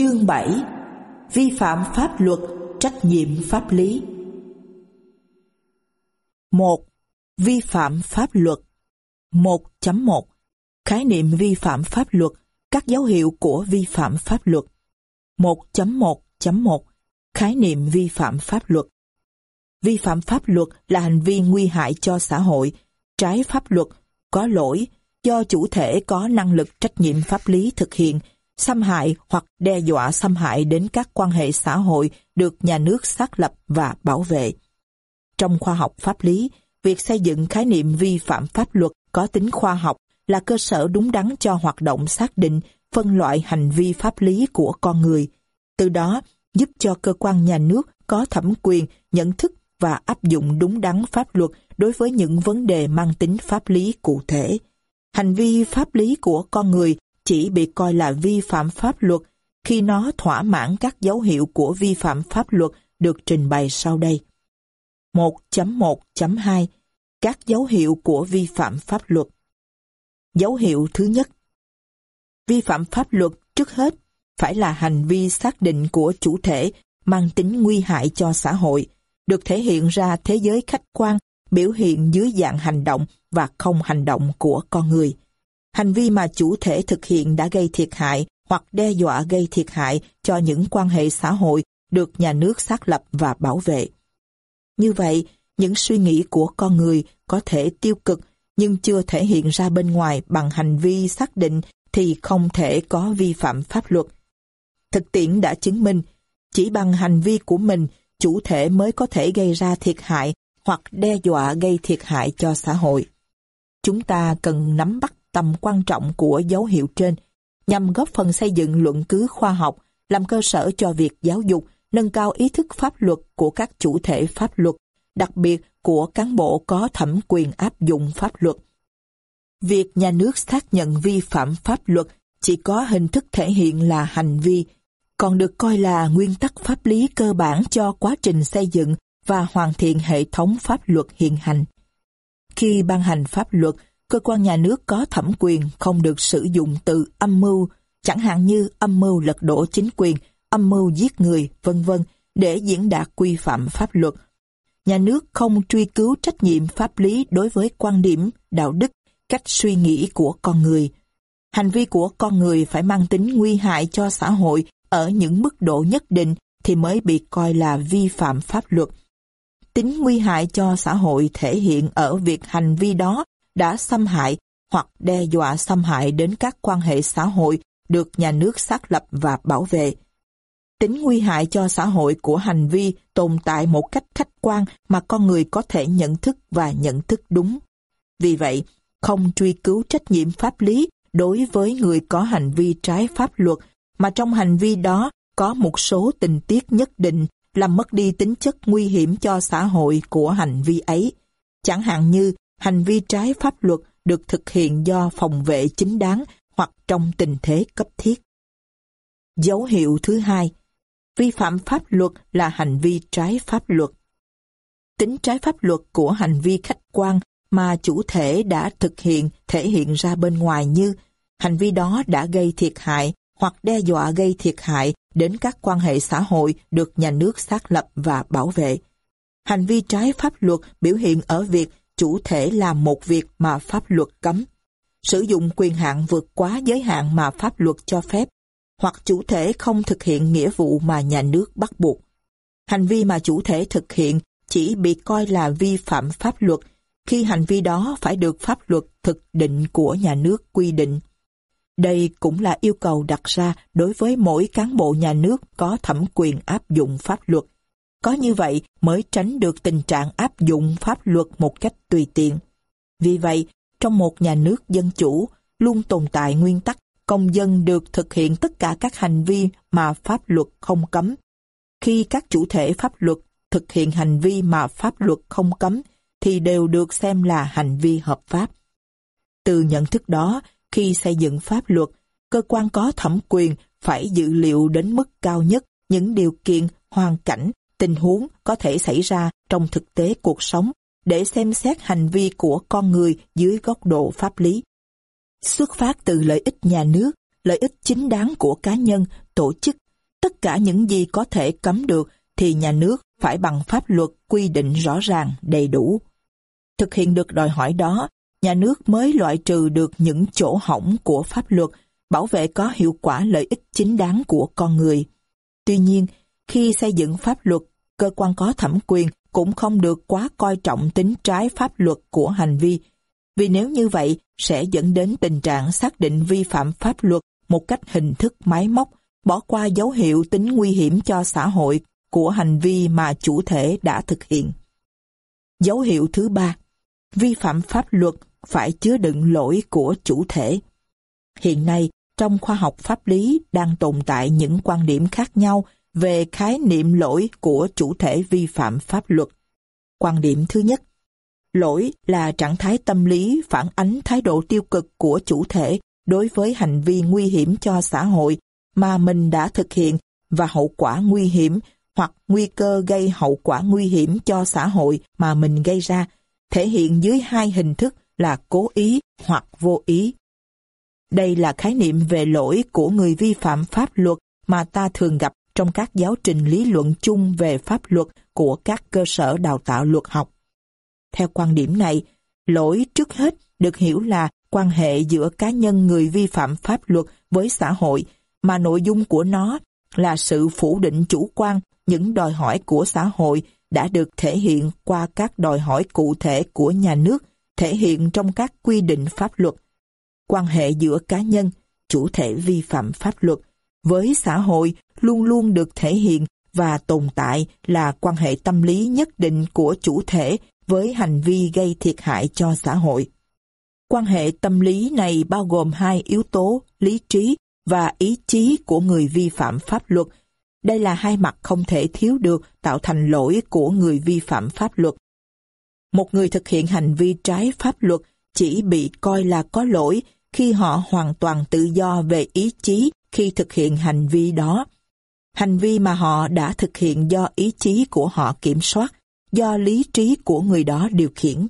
Chương 7 Vi phạm pháp luật, trách nhiệm pháp lý. 1. Vi phạm pháp luật. 1.1 Khái niệm vi phạm pháp luật, các dấu hiệu của vi phạm pháp luật. 1.1.1 Khái niệm vi phạm pháp luật. Vi phạm pháp luật là hành vi nguy hại cho xã hội, trái pháp luật, có lỗi, do chủ thể có năng lực trách nhiệm pháp lý thực hiện, xâm hại hoặc đe dọa xâm hại đến các quan hệ xã hội được nhà nước xác lập và bảo vệ. Trong khoa học pháp lý, việc xây dựng khái niệm vi phạm pháp luật có tính khoa học là cơ sở đúng đắn cho hoạt động xác định, phân loại hành vi pháp lý của con người. Từ đó, giúp cho cơ quan nhà nước có thẩm quyền nhận thức và áp dụng đúng đắn pháp luật đối với những vấn đề mang tính pháp lý cụ thể. Hành vi pháp lý của con người chỉ bị coi là vi phạm pháp luật khi nó thỏa mãn các dấu hiệu của vi phạm pháp luật được trình bày sau đây. 1.1.2 Các dấu hiệu của vi phạm pháp luật Dấu hiệu thứ nhất Vi phạm pháp luật trước hết phải là hành vi xác định của chủ thể mang tính nguy hại cho xã hội, được thể hiện ra thế giới khách quan, biểu hiện dưới dạng hành động và không hành động của con người. Hành vi mà chủ thể thực hiện đã gây thiệt hại hoặc đe dọa gây thiệt hại cho những quan hệ xã hội được nhà nước xác lập và bảo vệ. Như vậy, những suy nghĩ của con người có thể tiêu cực nhưng chưa thể hiện ra bên ngoài bằng hành vi xác định thì không thể có vi phạm pháp luật. Thực tiễn đã chứng minh, chỉ bằng hành vi của mình, chủ thể mới có thể gây ra thiệt hại hoặc đe dọa gây thiệt hại cho xã hội. Chúng ta cần nắm bắt tầm quan trọng của dấu hiệu trên nhằm góp phần xây dựng luận cứ khoa học, làm cơ sở cho việc giáo dục, nâng cao ý thức pháp luật của các chủ thể pháp luật, đặc biệt của cán bộ có thẩm quyền áp dụng pháp luật. Việc nhà nước xác nhận vi phạm pháp luật chỉ có hình thức thể hiện là hành vi, còn được coi là nguyên tắc pháp lý cơ bản cho quá trình xây dựng và hoàn thiện hệ thống pháp luật hiện hành. Khi ban hành pháp luật, cơ quan nhà nước có thẩm quyền không được sử dụng từ âm mưu, chẳng hạn như âm mưu lật đổ chính quyền, âm mưu giết người, vân vân để diễn đạt quy phạm pháp luật. Nhà nước không truy cứu trách nhiệm pháp lý đối với quan điểm, đạo đức, cách suy nghĩ của con người. Hành vi của con người phải mang tính nguy hại cho xã hội ở những mức độ nhất định thì mới bị coi là vi phạm pháp luật. Tính nguy hại cho xã hội thể hiện ở việc hành vi đó đã xâm hại hoặc đe dọa xâm hại đến các quan hệ xã hội được nhà nước xác lập và bảo vệ. Tính nguy hại cho xã hội của hành vi tồn tại một cách khách quan mà con người có thể nhận thức và nhận thức đúng. Vì vậy, không truy cứu trách nhiệm pháp lý đối với người có hành vi trái pháp luật mà trong hành vi đó có một số tình tiết nhất định làm mất đi tính chất nguy hiểm cho xã hội của hành vi ấy. Chẳng hạn như hành vi trái pháp luật được thực hiện do phòng vệ chính đáng hoặc trong tình thế cấp thiết. Dấu hiệu thứ hai, vi phạm pháp luật là hành vi trái pháp luật. Tính trái pháp luật của hành vi khách quan mà chủ thể đã thực hiện thể hiện ra bên ngoài như hành vi đó đã gây thiệt hại hoặc đe dọa gây thiệt hại đến các quan hệ xã hội được nhà nước xác lập và bảo vệ. Hành vi trái pháp luật biểu hiện ở việc chủ thể làm một việc mà pháp luật cấm, sử dụng quyền hạn vượt quá giới hạn mà pháp luật cho phép, hoặc chủ thể không thực hiện nghĩa vụ mà nhà nước bắt buộc. Hành vi mà chủ thể thực hiện chỉ bị coi là vi phạm pháp luật khi hành vi đó phải được pháp luật thực định của nhà nước quy định. Đây cũng là yêu cầu đặt ra đối với mỗi cán bộ nhà nước có thẩm quyền áp dụng pháp luật. Có như vậy mới tránh được tình trạng áp dụng pháp luật một cách tùy tiện. Vì vậy, trong một nhà nước dân chủ, luôn tồn tại nguyên tắc công dân được thực hiện tất cả các hành vi mà pháp luật không cấm. Khi các chủ thể pháp luật thực hiện hành vi mà pháp luật không cấm, thì đều được xem là hành vi hợp pháp. Từ nhận thức đó, khi xây dựng pháp luật, cơ quan có thẩm quyền phải dự liệu đến mức cao nhất những điều kiện, hoàn cảnh, tình huống có thể xảy ra trong thực tế cuộc sống để xem xét hành vi của con người dưới góc độ pháp lý. Xuất phát từ lợi ích nhà nước, lợi ích chính đáng của cá nhân, tổ chức Tất cả những gì có thể cấm được thì nhà nước phải bằng pháp luật quy định rõ ràng, đầy đủ. Thực hiện được đòi hỏi đó, nhà nước mới loại trừ được những chỗ hỏng của pháp luật, bảo vệ có hiệu quả lợi ích chính đáng của con người. Tuy nhiên, khi xây dựng pháp luật, cơ quan có thẩm quyền cũng không được quá coi trọng tính trái pháp luật của hành vi, vì nếu như vậy sẽ dẫn đến tình trạng xác định vi phạm pháp luật một cách hình thức máy móc, bỏ qua dấu hiệu tính nguy hiểm cho xã hội của hành vi mà chủ thể đã thực hiện. Dấu hiệu thứ ba, vi phạm pháp luật phải chứa đựng lỗi của chủ thể. Hiện nay, trong khoa học pháp lý đang tồn tại những quan điểm khác nhau về khái niệm lỗi của chủ thể vi phạm pháp luật. Quan điểm thứ nhất, lỗi là trạng thái tâm lý phản ánh thái độ tiêu cực của chủ thể đối với hành vi nguy hiểm cho xã hội mà mình đã thực hiện và hậu quả nguy hiểm hoặc nguy cơ gây hậu quả nguy hiểm cho xã hội mà mình gây ra, thể hiện dưới hai hình thức là cố ý hoặc vô ý. Đây là khái niệm về lỗi của người vi phạm pháp luật mà ta thường gặp trong các giáo trình lý luận chung về pháp luật của các cơ sở đào tạo luật học. Theo quan điểm này, lỗi trước hết được hiểu là quan hệ giữa cá nhân người vi phạm pháp luật với xã hội, mà nội dung của nó là sự phủ định chủ quan những đòi hỏi của xã hội đã được thể hiện qua các đòi hỏi cụ thể của nhà nước, thể hiện trong các quy định pháp luật. Quan hệ giữa cá nhân, chủ thể vi phạm pháp luật, với xã hội luôn luôn được thể hiện và tồn tại là quan hệ tâm lý nhất định của chủ thể với hành vi gây thiệt hại cho xã hội. Quan hệ tâm lý này bao gồm hai yếu tố, lý trí và ý chí của người vi phạm pháp luật. Đây là hai mặt không thể thiếu được tạo thành lỗi của người vi phạm pháp luật. Một người thực hiện hành vi trái pháp luật chỉ bị coi là có lỗi khi họ hoàn toàn tự do về ý chí khi thực hiện hành vi đó. Hành vi mà họ đã thực hiện do ý chí của họ kiểm soát, do lý trí của người đó điều khiển.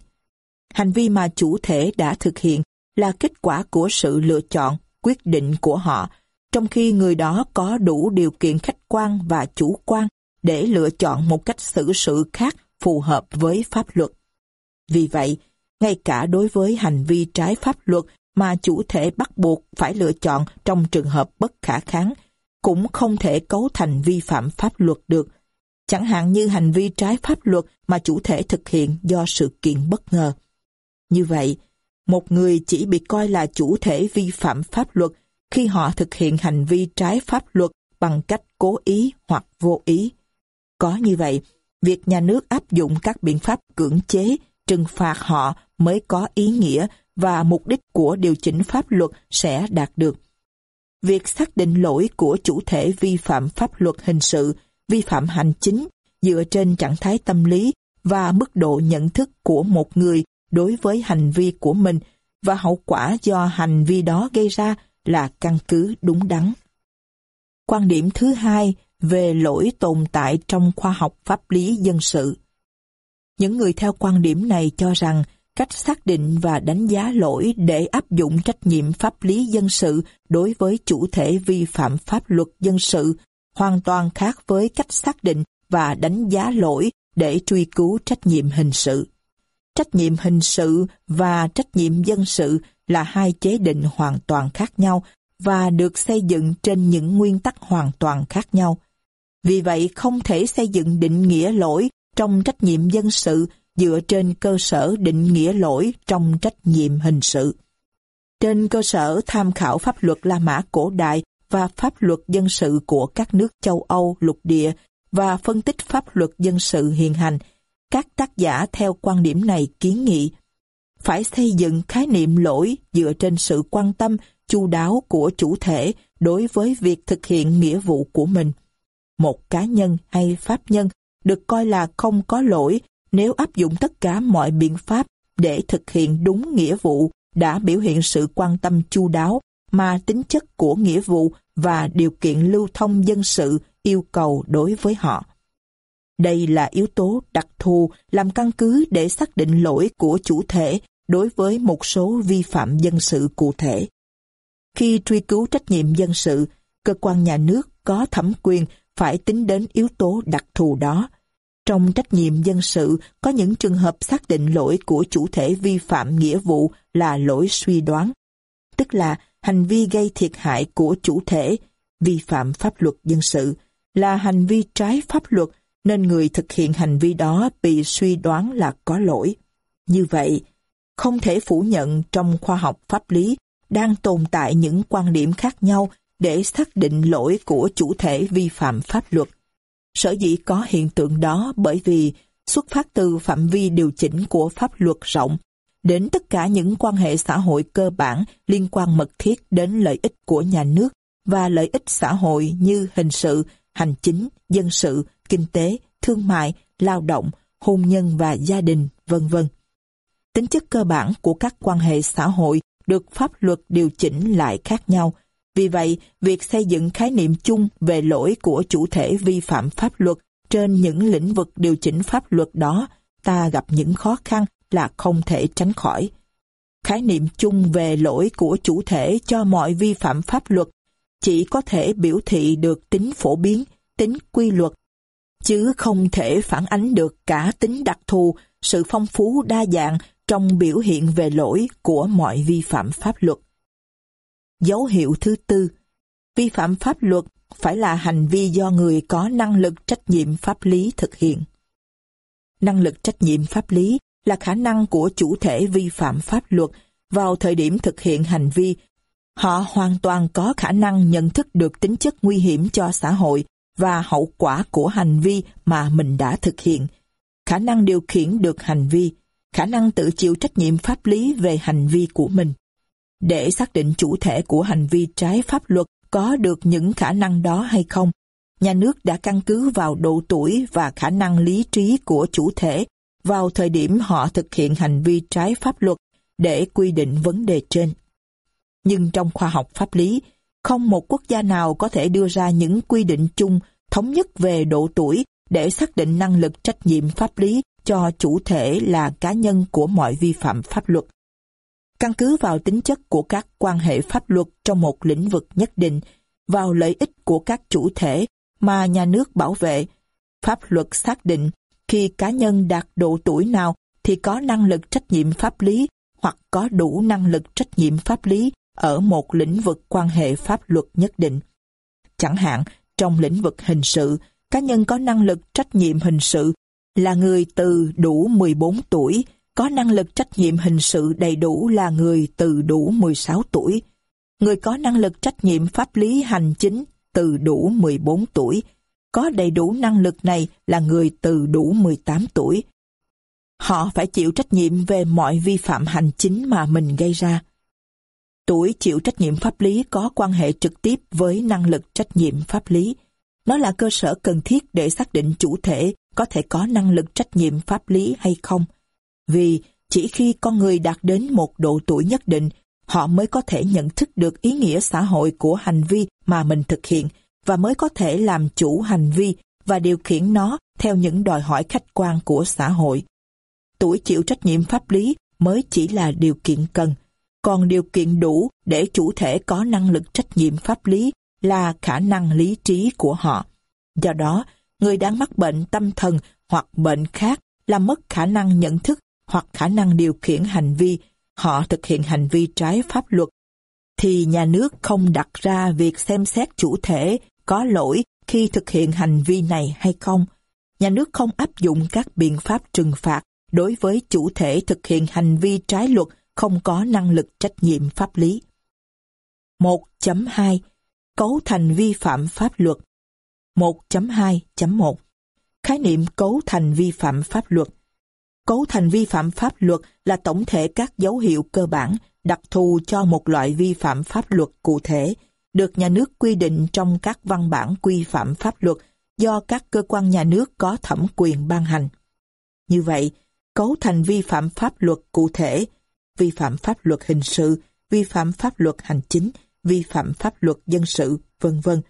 Hành vi mà chủ thể đã thực hiện là kết quả của sự lựa chọn, quyết định của họ, trong khi người đó có đủ điều kiện khách quan và chủ quan để lựa chọn một cách xử sự khác phù hợp với pháp luật. Vì vậy, ngay cả đối với hành vi trái pháp luật mà chủ thể bắt buộc phải lựa chọn trong trường hợp bất khả kháng, cũng không thể cấu thành vi phạm pháp luật được. Chẳng hạn như hành vi trái pháp luật mà chủ thể thực hiện do sự kiện bất ngờ. Như vậy, một người chỉ bị coi là chủ thể vi phạm pháp luật khi họ thực hiện hành vi trái pháp luật bằng cách cố ý hoặc vô ý. Có như vậy, việc nhà nước áp dụng các biện pháp cưỡng chế, trừng phạt họ mới có ý nghĩa và mục đích của điều chỉnh pháp luật sẽ đạt được. Việc xác định lỗi của chủ thể vi phạm pháp luật hình sự, vi phạm hành chính dựa trên trạng thái tâm lý và mức độ nhận thức của một người đối với hành vi của mình và hậu quả do hành vi đó gây ra là căn cứ đúng đắn. Quan điểm thứ hai về lỗi tồn tại trong khoa học pháp lý dân sự. Những người theo quan điểm này cho rằng cách xác định và đánh giá lỗi để áp dụng trách nhiệm pháp lý dân sự đối với chủ thể vi phạm pháp luật dân sự, hoàn toàn khác với cách xác định và đánh giá lỗi để truy cứu trách nhiệm hình sự. Trách nhiệm hình sự và trách nhiệm dân sự là hai chế định hoàn toàn khác nhau và được xây dựng trên những nguyên tắc hoàn toàn khác nhau. Vì vậy, không thể xây dựng định nghĩa lỗi trong trách nhiệm dân sự dựa trên cơ sở định nghĩa lỗi trong trách nhiệm hình sự. Trên cơ sở tham khảo pháp luật La Mã cổ đại và pháp luật dân sự của các nước châu Âu lục địa và phân tích pháp luật dân sự hiện hành, các tác giả theo quan điểm này kiến nghị phải xây dựng khái niệm lỗi dựa trên sự quan tâm chu đáo của chủ thể đối với việc thực hiện nghĩa vụ của mình. Một cá nhân hay pháp nhân được coi là không có lỗi nếu áp dụng tất cả mọi biện pháp để thực hiện đúng nghĩa vụ đã biểu hiện sự quan tâm chu đáo mà tính chất của nghĩa vụ và điều kiện lưu thông dân sự yêu cầu đối với họ. Đây là yếu tố đặc thù làm căn cứ để xác định lỗi của chủ thể đối với một số vi phạm dân sự cụ thể. Khi truy cứu trách nhiệm dân sự, cơ quan nhà nước có thẩm quyền phải tính đến yếu tố đặc thù đó. Trong trách nhiệm dân sự có những trường hợp xác định lỗi của chủ thể vi phạm nghĩa vụ là lỗi suy đoán, tức là hành vi gây thiệt hại của chủ thể, vi phạm pháp luật dân sự, là hành vi trái pháp luật nên người thực hiện hành vi đó bị suy đoán là có lỗi. Như vậy, không thể phủ nhận trong khoa học pháp lý đang tồn tại những quan điểm khác nhau để xác định lỗi của chủ thể vi phạm pháp luật. Sở dĩ có hiện tượng đó bởi vì xuất phát từ phạm vi điều chỉnh của pháp luật rộng đến tất cả những quan hệ xã hội cơ bản liên quan mật thiết đến lợi ích của nhà nước và lợi ích xã hội như hình sự, hành chính, dân sự, kinh tế, thương mại, lao động, hôn nhân và gia đình, vân vân. Tính chất cơ bản của các quan hệ xã hội được pháp luật điều chỉnh lại khác nhau. Vì vậy, việc xây dựng khái niệm chung về lỗi của chủ thể vi phạm pháp luật trên những lĩnh vực điều chỉnh pháp luật đó, ta gặp những khó khăn là không thể tránh khỏi. Khái niệm chung về lỗi của chủ thể cho mọi vi phạm pháp luật chỉ có thể biểu thị được tính phổ biến, tính quy luật, chứ không thể phản ánh được cả tính đặc thù, sự phong phú đa dạng trong biểu hiện về lỗi của mọi vi phạm pháp luật. Dấu hiệu thứ tư, vi phạm pháp luật phải là hành vi do người có năng lực trách nhiệm pháp lý thực hiện. Năng lực trách nhiệm pháp lý là khả năng của chủ thể vi phạm pháp luật vào thời điểm thực hiện hành vi. Họ hoàn toàn có khả năng nhận thức được tính chất nguy hiểm cho xã hội và hậu quả của hành vi mà mình đã thực hiện, khả năng điều khiển được hành vi, khả năng tự chịu trách nhiệm pháp lý về hành vi của mình. Để xác định chủ thể của hành vi trái pháp luật có được những khả năng đó hay không, nhà nước đã căn cứ vào độ tuổi và khả năng lý trí của chủ thể vào thời điểm họ thực hiện hành vi trái pháp luật để quy định vấn đề trên. Nhưng trong khoa học pháp lý, không một quốc gia nào có thể đưa ra những quy định chung thống nhất về độ tuổi để xác định năng lực trách nhiệm pháp lý cho chủ thể là cá nhân của mọi vi phạm pháp luật. Căn cứ vào tính chất của các quan hệ pháp luật trong một lĩnh vực nhất định, vào lợi ích của các chủ thể mà nhà nước bảo vệ, pháp luật xác định khi cá nhân đạt độ tuổi nào thì có năng lực trách nhiệm pháp lý hoặc có đủ năng lực trách nhiệm pháp lý ở một lĩnh vực quan hệ pháp luật nhất định. Chẳng hạn, trong lĩnh vực hình sự, cá nhân có năng lực trách nhiệm hình sự là người từ đủ 14 tuổi, có năng lực trách nhiệm hình sự đầy đủ là người từ đủ 16 tuổi. Người có năng lực trách nhiệm pháp lý hành chính từ đủ 14 tuổi, có đầy đủ năng lực này là người từ đủ 18 tuổi. Họ phải chịu trách nhiệm về mọi vi phạm hành chính mà mình gây ra. Tuổi chịu trách nhiệm pháp lý có quan hệ trực tiếp với năng lực trách nhiệm pháp lý. Nó là cơ sở cần thiết để xác định chủ thể có thể có năng lực trách nhiệm pháp lý hay không. Vì chỉ khi con người đạt đến một độ tuổi nhất định, họ mới có thể nhận thức được ý nghĩa xã hội của hành vi mà mình thực hiện và mới có thể làm chủ hành vi và điều khiển nó theo những đòi hỏi khách quan của xã hội. Tuổi chịu trách nhiệm pháp lý mới chỉ là điều kiện cần, còn điều kiện đủ để chủ thể có năng lực trách nhiệm pháp lý là khả năng lý trí của họ. Do đó, người đang mắc bệnh tâm thần hoặc bệnh khác là mất khả năng nhận thức hoặc khả năng điều khiển hành vi, họ thực hiện hành vi trái pháp luật, thì nhà nước không đặt ra việc xem xét chủ thể có lỗi khi thực hiện hành vi này hay không. Nhà nước không áp dụng các biện pháp trừng phạt đối với chủ thể thực hiện hành vi trái luật không có năng lực trách nhiệm pháp lý. 1.2 Cấu thành vi phạm pháp luật 1.2.1 Khái niệm cấu thành vi phạm pháp luật Cấu thành vi phạm pháp luật là tổng thể các dấu hiệu cơ bản đặc thù cho một loại vi phạm pháp luật cụ thể, được nhà nước quy định trong các văn bản quy phạm pháp luật do các cơ quan nhà nước có thẩm quyền ban hành. Như vậy, cấu thành vi phạm pháp luật cụ thể, vi phạm pháp luật hình sự, vi phạm pháp luật hành chính, vi phạm pháp luật dân sự, vân vân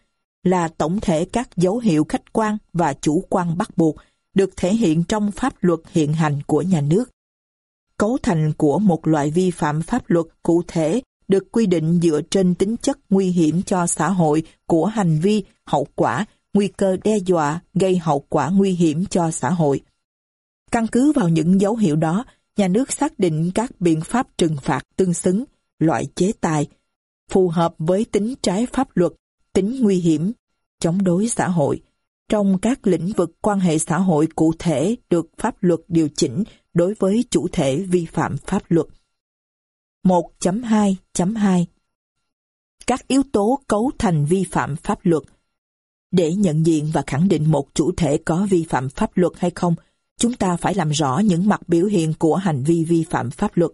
là tổng thể các dấu hiệu khách quan và chủ quan bắt buộc được thể hiện trong pháp luật hiện hành của nhà nước. Cấu thành của một loại vi phạm pháp luật cụ thể được quy định dựa trên tính chất nguy hiểm cho xã hội của hành vi, hậu quả, nguy cơ đe dọa gây hậu quả nguy hiểm cho xã hội. Căn cứ vào những dấu hiệu đó, nhà nước xác định các biện pháp trừng phạt tương xứng, loại chế tài, phù hợp với tính trái pháp luật, tính nguy hiểm, chống đối xã hội, trong các lĩnh vực quan hệ xã hội cụ thể được pháp luật điều chỉnh đối với chủ thể vi phạm pháp luật. 1.2.2 Các yếu tố cấu thành vi phạm pháp luật Để nhận diện và khẳng định một chủ thể có vi phạm pháp luật hay không, chúng ta phải làm rõ những mặt biểu hiện của hành vi vi phạm pháp luật.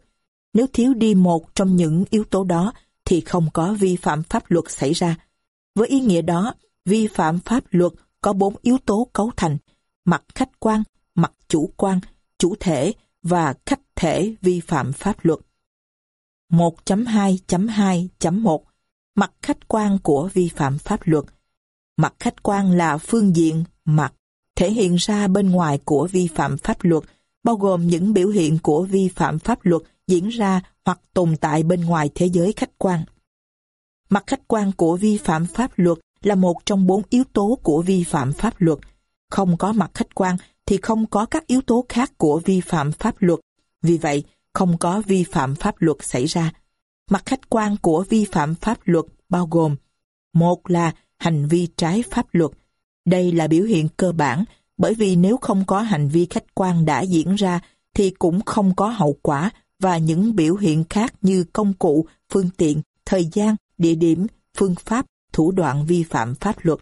Nếu thiếu đi một trong những yếu tố đó, thì không có vi phạm pháp luật xảy ra. Với ý nghĩa đó, vi phạm pháp luật có bốn yếu tố cấu thành, mặt khách quan, mặt chủ quan, chủ thể và khách thể vi phạm pháp luật. 1.2.2.1 Mặt khách quan của vi phạm pháp luật Mặt khách quan là phương diện, mặt, thể hiện ra bên ngoài của vi phạm pháp luật, bao gồm những biểu hiện của vi phạm pháp luật diễn ra hoặc tồn tại bên ngoài thế giới khách quan. Mặt khách quan của vi phạm pháp luật là một trong bốn yếu tố của vi phạm pháp luật. Không có mặt khách quan thì không có các yếu tố khác của vi phạm pháp luật. Vì vậy, không có vi phạm pháp luật xảy ra. Mặt khách quan của vi phạm pháp luật bao gồm một là hành vi trái pháp luật. Đây là biểu hiện cơ bản bởi vì nếu không có hành vi khách quan đã diễn ra thì cũng không có hậu quả và những biểu hiện khác như công cụ, phương tiện, thời gian, địa điểm, phương pháp, thủ đoạn vi phạm pháp luật.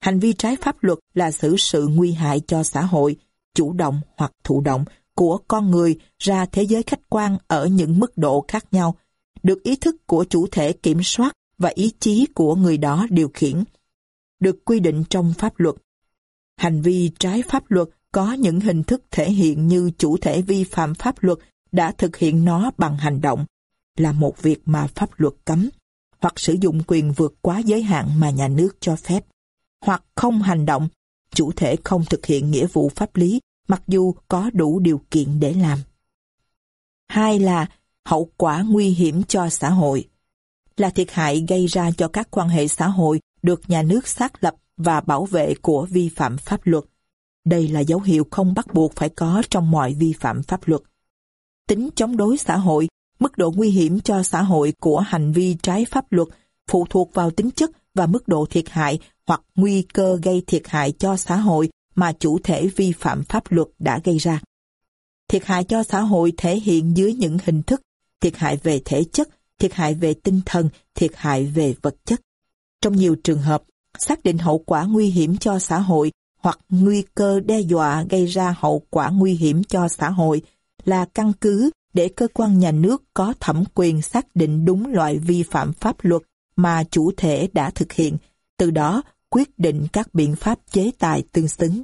Hành vi trái pháp luật là xử sự nguy hại cho xã hội, chủ động hoặc thụ động của con người ra thế giới khách quan ở những mức độ khác nhau, được ý thức của chủ thể kiểm soát và ý chí của người đó điều khiển, được quy định trong pháp luật. Hành vi trái pháp luật có những hình thức thể hiện như chủ thể vi phạm pháp luật đã thực hiện nó bằng hành động, là một việc mà pháp luật cấm, hoặc sử dụng quyền vượt quá giới hạn mà nhà nước cho phép, hoặc không hành động, chủ thể không thực hiện nghĩa vụ pháp lý mặc dù có đủ điều kiện để làm. Hai là hậu quả nguy hiểm cho xã hội, là thiệt hại gây ra cho các quan hệ xã hội được nhà nước xác lập và bảo vệ của vi phạm pháp luật. Đây là dấu hiệu không bắt buộc phải có trong mọi vi phạm pháp luật. Tính chống đối xã hội, mức độ nguy hiểm cho xã hội của hành vi trái pháp luật phụ thuộc vào tính chất và mức độ thiệt hại hoặc nguy cơ gây thiệt hại cho xã hội mà chủ thể vi phạm pháp luật đã gây ra. Thiệt hại cho xã hội thể hiện dưới những hình thức thiệt hại về thể chất, thiệt hại về tinh thần, thiệt hại về vật chất. Trong nhiều trường hợp, xác định hậu quả nguy hiểm cho xã hội hoặc nguy cơ đe dọa gây ra hậu quả nguy hiểm cho xã hội là căn cứ để cơ quan nhà nước có thẩm quyền xác định đúng loại vi phạm pháp luật mà chủ thể đã thực hiện, từ đó quyết định các biện pháp chế tài tương xứng.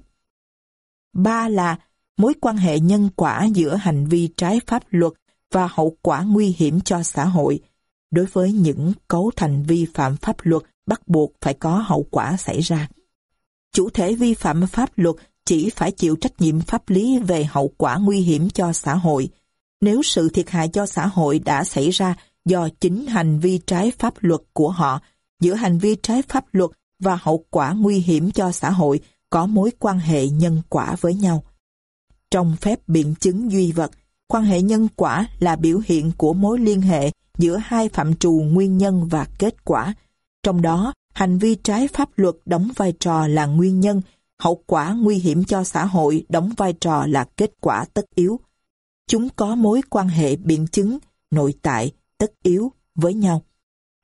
Ba là mối quan hệ nhân quả giữa hành vi trái pháp luật và hậu quả nguy hiểm cho xã hội. Đối với những cấu thành vi phạm pháp luật bắt buộc phải có hậu quả xảy ra. Chủ thể vi phạm pháp luật chỉ phải chịu trách nhiệm pháp lý về hậu quả nguy hiểm cho xã hội. Nếu sự thiệt hại cho xã hội đã xảy ra do chính hành vi trái pháp luật của họ, giữa hành vi trái pháp luật và hậu quả nguy hiểm cho xã hội có mối quan hệ nhân quả với nhau. Trong phép biện chứng duy vật, quan hệ nhân quả là biểu hiện của mối liên hệ giữa hai phạm trù nguyên nhân và kết quả. Trong đó, hành vi trái pháp luật đóng vai trò là nguyên nhân, hậu quả nguy hiểm cho xã hội đóng vai trò là kết quả tất yếu. Chúng có mối quan hệ biện chứng, nội tại, tất yếu với nhau.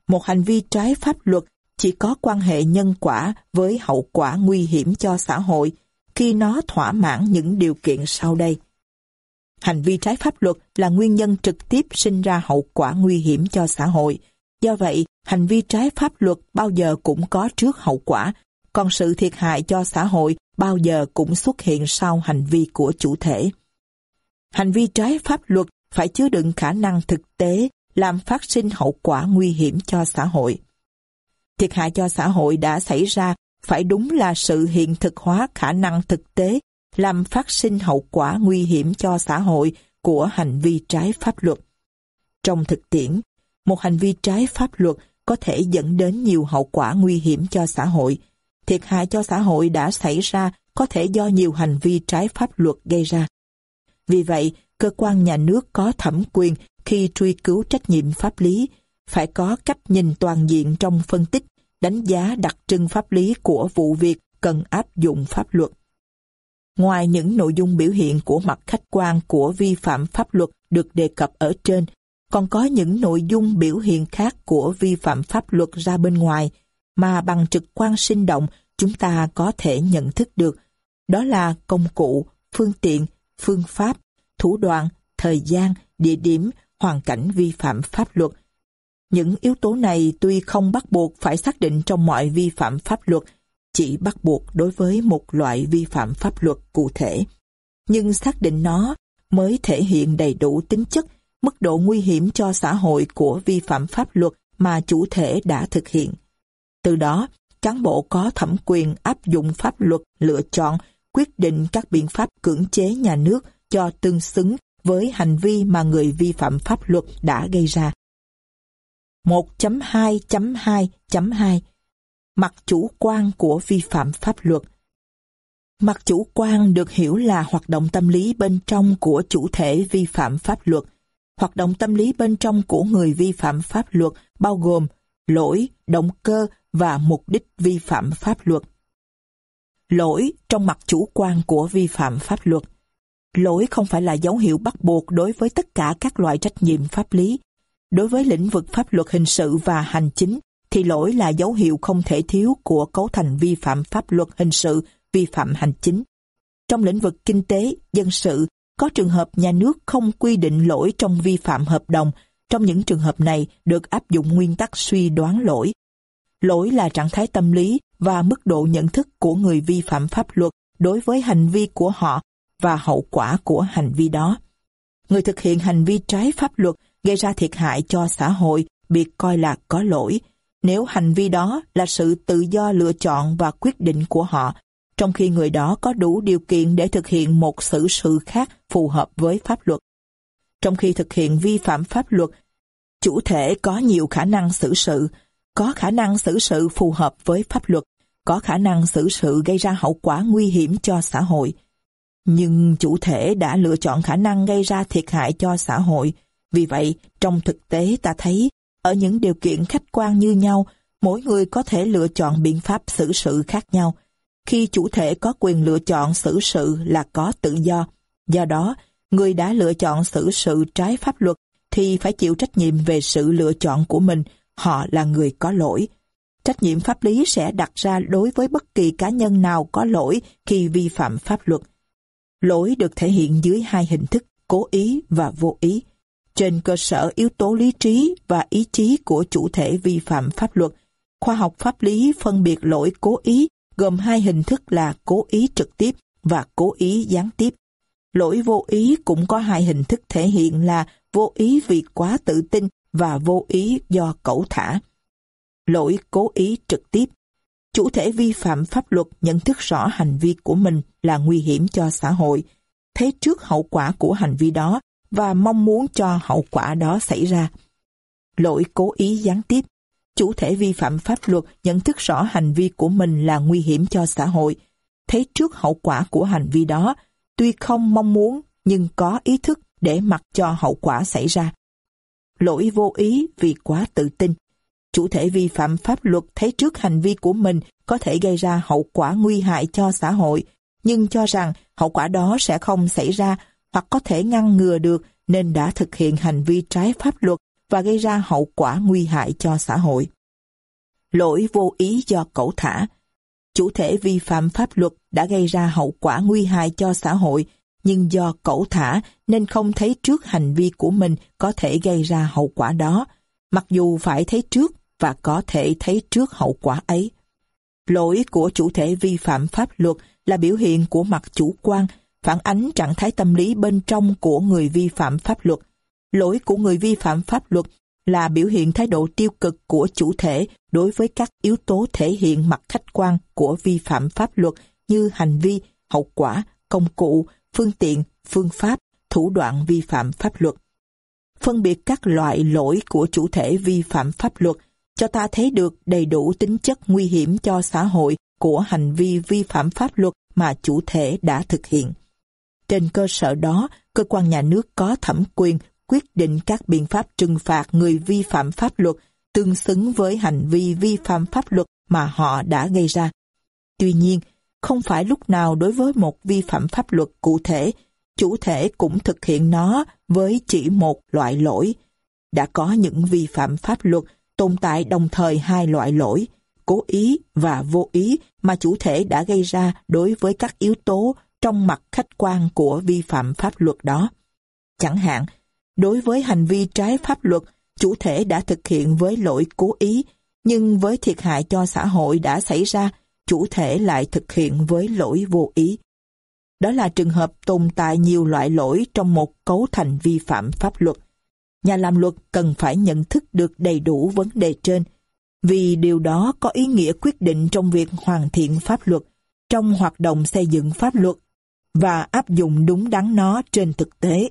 Một hành vi trái pháp luật chỉ có quan hệ nhân quả với hậu quả nguy hiểm cho xã hội khi nó thỏa mãn những điều kiện sau đây. Hành vi trái pháp luật là nguyên nhân trực tiếp sinh ra hậu quả nguy hiểm cho xã hội. Do vậy, hành vi trái pháp luật bao giờ cũng có trước hậu quả, còn sự thiệt hại cho xã hội bao giờ cũng xuất hiện sau hành vi của chủ thể. Hành vi trái pháp luật phải chứa đựng khả năng thực tế làm phát sinh hậu quả nguy hiểm cho xã hội. Thiệt hại cho xã hội đã xảy ra phải đúng là sự hiện thực hóa khả năng thực tế làm phát sinh hậu quả nguy hiểm cho xã hội của hành vi trái pháp luật. Trong thực tiễn, Một hành vi trái pháp luật có thể dẫn đến nhiều hậu quả nguy hiểm cho xã hội. Thiệt hại cho xã hội đã xảy ra có thể do nhiều hành vi trái pháp luật gây ra. Vì vậy, cơ quan nhà nước có thẩm quyền khi truy cứu trách nhiệm pháp lý, phải có cách nhìn toàn diện trong phân tích, đánh giá đặc trưng pháp lý của vụ việc cần áp dụng pháp luật. Ngoài những nội dung biểu hiện của mặt khách quan của vi phạm pháp luật được đề cập ở trên, còn có những nội dung biểu hiện khác của vi phạm pháp luật ra bên ngoài mà bằng trực quan sinh động chúng ta có thể nhận thức được. Đó là công cụ, phương tiện, phương pháp, thủ đoạn, thời gian, địa điểm, hoàn cảnh vi phạm pháp luật. Những yếu tố này tuy không bắt buộc phải xác định trong mọi vi phạm pháp luật, chỉ bắt buộc đối với một loại vi phạm pháp luật cụ thể. Nhưng xác định nó mới thể hiện đầy đủ tính chất, mức độ nguy hiểm cho xã hội của vi phạm pháp luật mà chủ thể đã thực hiện. Từ đó, cán bộ có thẩm quyền áp dụng pháp luật lựa chọn, quyết định các biện pháp cưỡng chế nhà nước cho tương xứng với hành vi mà người vi phạm pháp luật đã gây ra. 1.2.2.2 Mặt chủ quan của vi phạm pháp luật Mặt chủ quan được hiểu là hoạt động tâm lý bên trong của chủ thể vi phạm pháp luật. Hoạt động tâm lý bên trong của người vi phạm pháp luật bao gồm lỗi, động cơ và mục đích vi phạm pháp luật. Lỗi trong mặt chủ quan của vi phạm pháp luật Lỗi không phải là dấu hiệu bắt buộc đối với tất cả các loại trách nhiệm pháp lý. Đối với lĩnh vực pháp luật hình sự và hành chính, thì lỗi là dấu hiệu không thể thiếu của cấu thành vi phạm pháp luật hình sự, vi phạm hành chính. Trong lĩnh vực kinh tế, dân sự, có trường hợp nhà nước không quy định lỗi trong vi phạm hợp đồng. Trong những trường hợp này được áp dụng nguyên tắc suy đoán lỗi. Lỗi là trạng thái tâm lý và mức độ nhận thức của người vi phạm pháp luật đối với hành vi của họ và hậu quả của hành vi đó. Người thực hiện hành vi trái pháp luật gây ra thiệt hại cho xã hội bị coi là có lỗi, nếu hành vi đó là sự tự do lựa chọn và quyết định của họ, trong khi người đó có đủ điều kiện để thực hiện một xử sự khác phù hợp với pháp luật. Trong khi thực hiện vi phạm pháp luật, chủ thể có nhiều khả năng xử sự, có khả năng xử sự phù hợp với pháp luật, có khả năng xử sự gây ra hậu quả nguy hiểm cho xã hội. Nhưng chủ thể đã lựa chọn khả năng gây ra thiệt hại cho xã hội. Vì vậy, trong thực tế ta thấy, ở những điều kiện khách quan như nhau, mỗi người có thể lựa chọn biện pháp xử sự khác nhau. Khi chủ thể có quyền lựa chọn xử sự là có tự do. Do đó, người đã lựa chọn xử sự trái pháp luật thì phải chịu trách nhiệm về sự lựa chọn của mình. Họ là người có lỗi. Trách nhiệm pháp lý sẽ đặt ra đối với bất kỳ cá nhân nào có lỗi khi vi phạm pháp luật. Lỗi được thể hiện dưới hai hình thức cố ý và vô ý. Trên cơ sở yếu tố lý trí và ý chí của chủ thể vi phạm pháp luật, khoa học pháp lý phân biệt lỗi cố ý gồm hai hình thức là cố ý trực tiếp và cố ý gián tiếp. Lỗi vô ý cũng có hai hình thức thể hiện là vô ý vì quá tự tin và vô ý do cẩu thả. Lỗi cố ý trực tiếp chủ thể vi phạm pháp luật nhận thức rõ hành vi của mình là nguy hiểm cho xã hội, thấy trước hậu quả của hành vi đó và mong muốn cho hậu quả đó xảy ra. Lỗi cố ý gián tiếp Chủ thể vi phạm pháp luật nhận thức rõ hành vi của mình là nguy hiểm cho xã hội, thấy trước hậu quả của hành vi đó, tuy không mong muốn nhưng có ý thức để mặc cho hậu quả xảy ra. Lỗi vô ý vì quá tự tin chủ thể vi phạm pháp luật thấy trước hành vi của mình có thể gây ra hậu quả nguy hại cho xã hội, nhưng cho rằng hậu quả đó sẽ không xảy ra hoặc có thể ngăn ngừa được nên đã thực hiện hành vi trái pháp luật và gây ra hậu quả nguy hại cho xã hội. Lỗi vô ý do cẩu thả Chủ thể vi phạm pháp luật đã gây ra hậu quả nguy hại cho xã hội, nhưng do cẩu thả nên không thấy trước hành vi của mình có thể gây ra hậu quả đó, mặc dù phải thấy trước và có thể thấy trước hậu quả ấy. Lỗi của chủ thể vi phạm pháp luật là biểu hiện của mặt chủ quan, phản ánh trạng thái tâm lý bên trong của người vi phạm pháp luật. Lỗi của người vi phạm pháp luật là biểu hiện thái độ tiêu cực của chủ thể đối với các yếu tố thể hiện mặt khách quan của vi phạm pháp luật như hành vi, hậu quả, công cụ, phương tiện, phương pháp, thủ đoạn vi phạm pháp luật. phân biệt các loại lỗi của chủ thể vi phạm pháp luật cho ta thấy được đầy đủ tính chất nguy hiểm cho xã hội của hành vi vi phạm pháp luật mà chủ thể đã thực hiện. Trên cơ sở đó, cơ quan nhà nước có thẩm quyền quyết định các biện pháp trừng phạt người vi phạm pháp luật tương xứng với hành vi vi phạm pháp luật mà họ đã gây ra. Tuy nhiên, không phải lúc nào đối với một vi phạm pháp luật cụ thể, chủ thể cũng thực hiện nó với chỉ một loại lỗi. Đã có những vi phạm pháp luật tồn tại đồng thời hai loại lỗi, cố ý và vô ý mà chủ thể đã gây ra đối với các yếu tố trong mặt khách quan của vi phạm pháp luật đó. Chẳng hạn, đối với hành vi trái pháp luật, chủ thể đã thực hiện với lỗi cố ý, nhưng với thiệt hại cho xã hội đã xảy ra, chủ thể lại thực hiện với lỗi vô ý. Đó là trường hợp tồn tại nhiều loại lỗi trong một cấu thành vi phạm pháp luật. Nhà làm luật cần phải nhận thức được đầy đủ vấn đề trên, vì điều đó có ý nghĩa quyết định trong việc hoàn thiện pháp luật, trong hoạt động xây dựng pháp luật và áp dụng đúng đắn nó trên thực tế.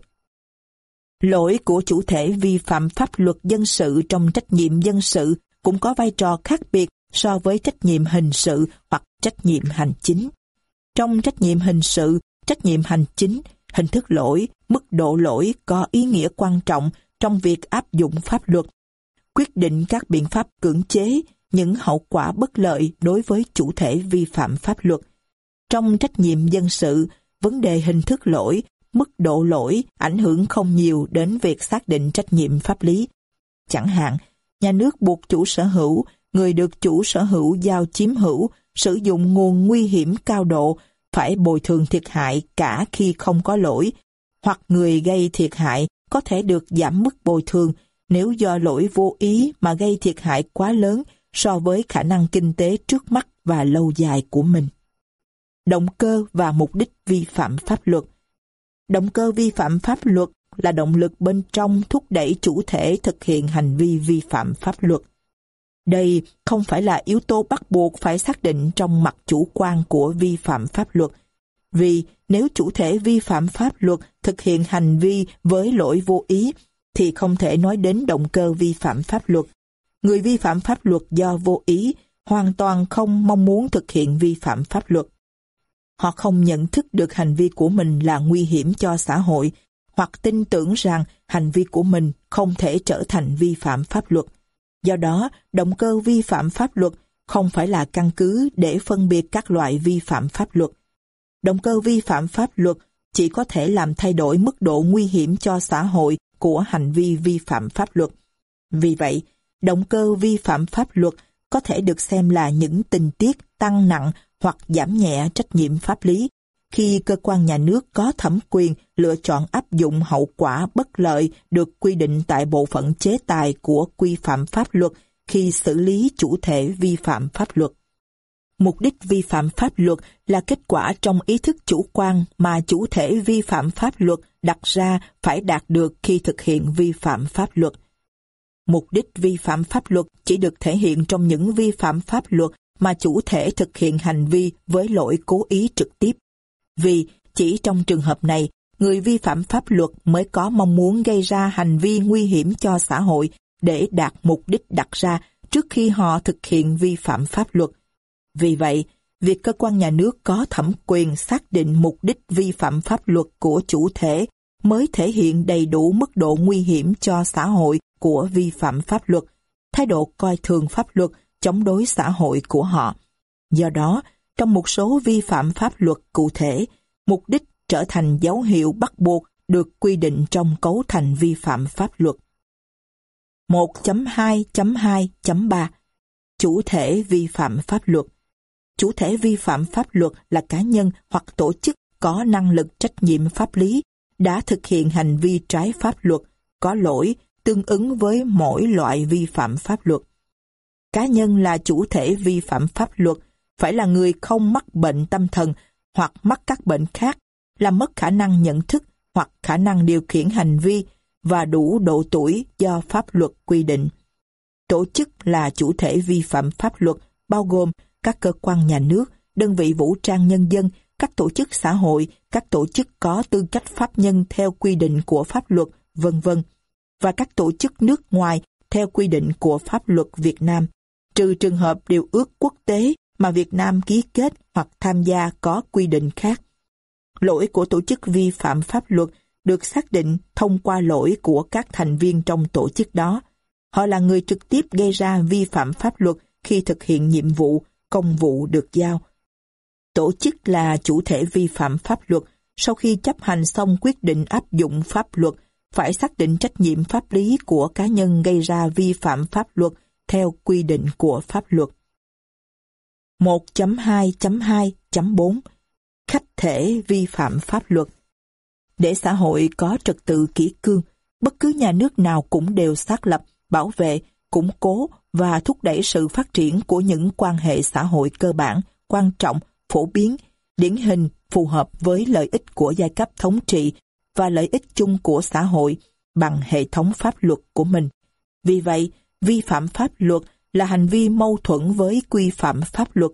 Lỗi của chủ thể vi phạm pháp luật dân sự trong trách nhiệm dân sự cũng có vai trò khác biệt so với trách nhiệm hình sự hoặc trách nhiệm hành chính. Trong trách nhiệm hình sự, trách nhiệm hành chính, hình thức lỗi, mức độ lỗi có ý nghĩa quan trọng trong việc áp dụng pháp luật, quyết định các biện pháp cưỡng chế, những hậu quả bất lợi đối với chủ thể vi phạm pháp luật. Trong trách nhiệm dân sự, vấn đề hình thức lỗi, mức độ lỗi ảnh hưởng không nhiều đến việc xác định trách nhiệm pháp lý. Chẳng hạn, nhà nước buộc chủ sở hữu, người được chủ sở hữu giao chiếm hữu, sử dụng nguồn nguy hiểm cao độ, phải bồi thường thiệt hại cả khi không có lỗi, hoặc người gây thiệt hại có thể được giảm mức bồi thường nếu do lỗi vô ý mà gây thiệt hại quá lớn so với khả năng kinh tế trước mắt và lâu dài của mình. Động cơ và mục đích vi phạm pháp luật Động cơ vi phạm pháp luật là động lực bên trong thúc đẩy chủ thể thực hiện hành vi vi phạm pháp luật. Đây không phải là yếu tố bắt buộc phải xác định trong mặt chủ quan của vi phạm pháp luật, vì nếu chủ thể vi phạm pháp luật thực hiện hành vi với lỗi vô ý, thì không thể nói đến động cơ vi phạm pháp luật. Người vi phạm pháp luật do vô ý hoàn toàn không mong muốn thực hiện vi phạm pháp luật. Họ không nhận thức được hành vi của mình là nguy hiểm cho xã hội, hoặc tin tưởng rằng hành vi của mình không thể trở thành vi phạm pháp luật. Do đó, động cơ vi phạm pháp luật không phải là căn cứ để phân biệt các loại vi phạm pháp luật. Động cơ vi phạm pháp luật chỉ có thể làm thay đổi mức độ nguy hiểm cho xã hội của hành vi vi phạm pháp luật. Vì vậy, động cơ vi phạm pháp luật có thể được xem là những tình tiết tăng nặng hoặc giảm nhẹ trách nhiệm pháp lý khi cơ quan nhà nước có thẩm quyền lựa chọn áp dụng hậu quả bất lợi được quy định tại bộ phận chế tài của quy phạm pháp luật khi xử lý chủ thể vi phạm pháp luật. Mục đích vi phạm pháp luật là kết quả trong ý thức chủ quan mà chủ thể vi phạm pháp luật đặt ra phải đạt được khi thực hiện vi phạm pháp luật. Mục đích vi phạm pháp luật chỉ được thể hiện trong những vi phạm pháp luật mà chủ thể thực hiện hành vi với lỗi cố ý trực tiếp. Vì chỉ trong trường hợp này, người vi phạm pháp luật mới có mong muốn gây ra hành vi nguy hiểm cho xã hội để đạt mục đích đặt ra trước khi họ thực hiện vi phạm pháp luật. Vì vậy, việc cơ quan nhà nước có thẩm quyền xác định mục đích vi phạm pháp luật của chủ thể mới thể hiện đầy đủ mức độ nguy hiểm cho xã hội của vi phạm pháp luật, thái độ coi thường pháp luật, chống đối xã hội của họ. Do đó, trong một số vi phạm pháp luật cụ thể, mục đích trở thành dấu hiệu bắt buộc được quy định trong cấu thành vi phạm pháp luật. 1.2.2.3 Chủ thể vi phạm pháp luật Chủ thể vi phạm pháp luật là cá nhân hoặc tổ chức có năng lực trách nhiệm pháp lý, đã thực hiện hành vi trái pháp luật, có lỗi tương ứng với mỗi loại vi phạm pháp luật. Cá nhân là chủ thể vi phạm pháp luật, phải là người không mắc bệnh tâm thần hoặc mắc các bệnh khác, làm mất khả năng nhận thức hoặc khả năng điều khiển hành vi và đủ độ tuổi do pháp luật quy định. Tổ chức là chủ thể vi phạm pháp luật bao gồm các cơ quan nhà nước, đơn vị vũ trang nhân dân, các tổ chức xã hội, các tổ chức có tư cách pháp nhân theo quy định của pháp luật, vân vân. và các tổ chức nước ngoài theo quy định của pháp luật Việt Nam, trừ trường hợp điều ước quốc tế mà Việt Nam ký kết hoặc tham gia có quy định khác. Lỗi của tổ chức vi phạm pháp luật được xác định thông qua lỗi của các thành viên trong tổ chức đó. Họ là người trực tiếp gây ra vi phạm pháp luật khi thực hiện nhiệm vụ, công vụ được giao. Tổ chức là chủ thể vi phạm pháp luật sau khi chấp hành xong quyết định áp dụng pháp luật phải xác định trách nhiệm pháp lý của cá nhân gây ra vi phạm pháp luật theo quy định của pháp luật. 1.2.2.4 Khách thể vi phạm pháp luật Để xã hội có trật tự kỷ cương, bất cứ nhà nước nào cũng đều xác lập, bảo vệ, củng cố và thúc đẩy sự phát triển của những quan hệ xã hội cơ bản, quan trọng, phổ biến, điển hình, phù hợp với lợi ích của giai cấp thống trị và lợi ích chung của xã hội bằng hệ thống pháp luật của mình. Vì vậy, vi phạm pháp luật là hành vi mâu thuẫn với quy phạm pháp luật,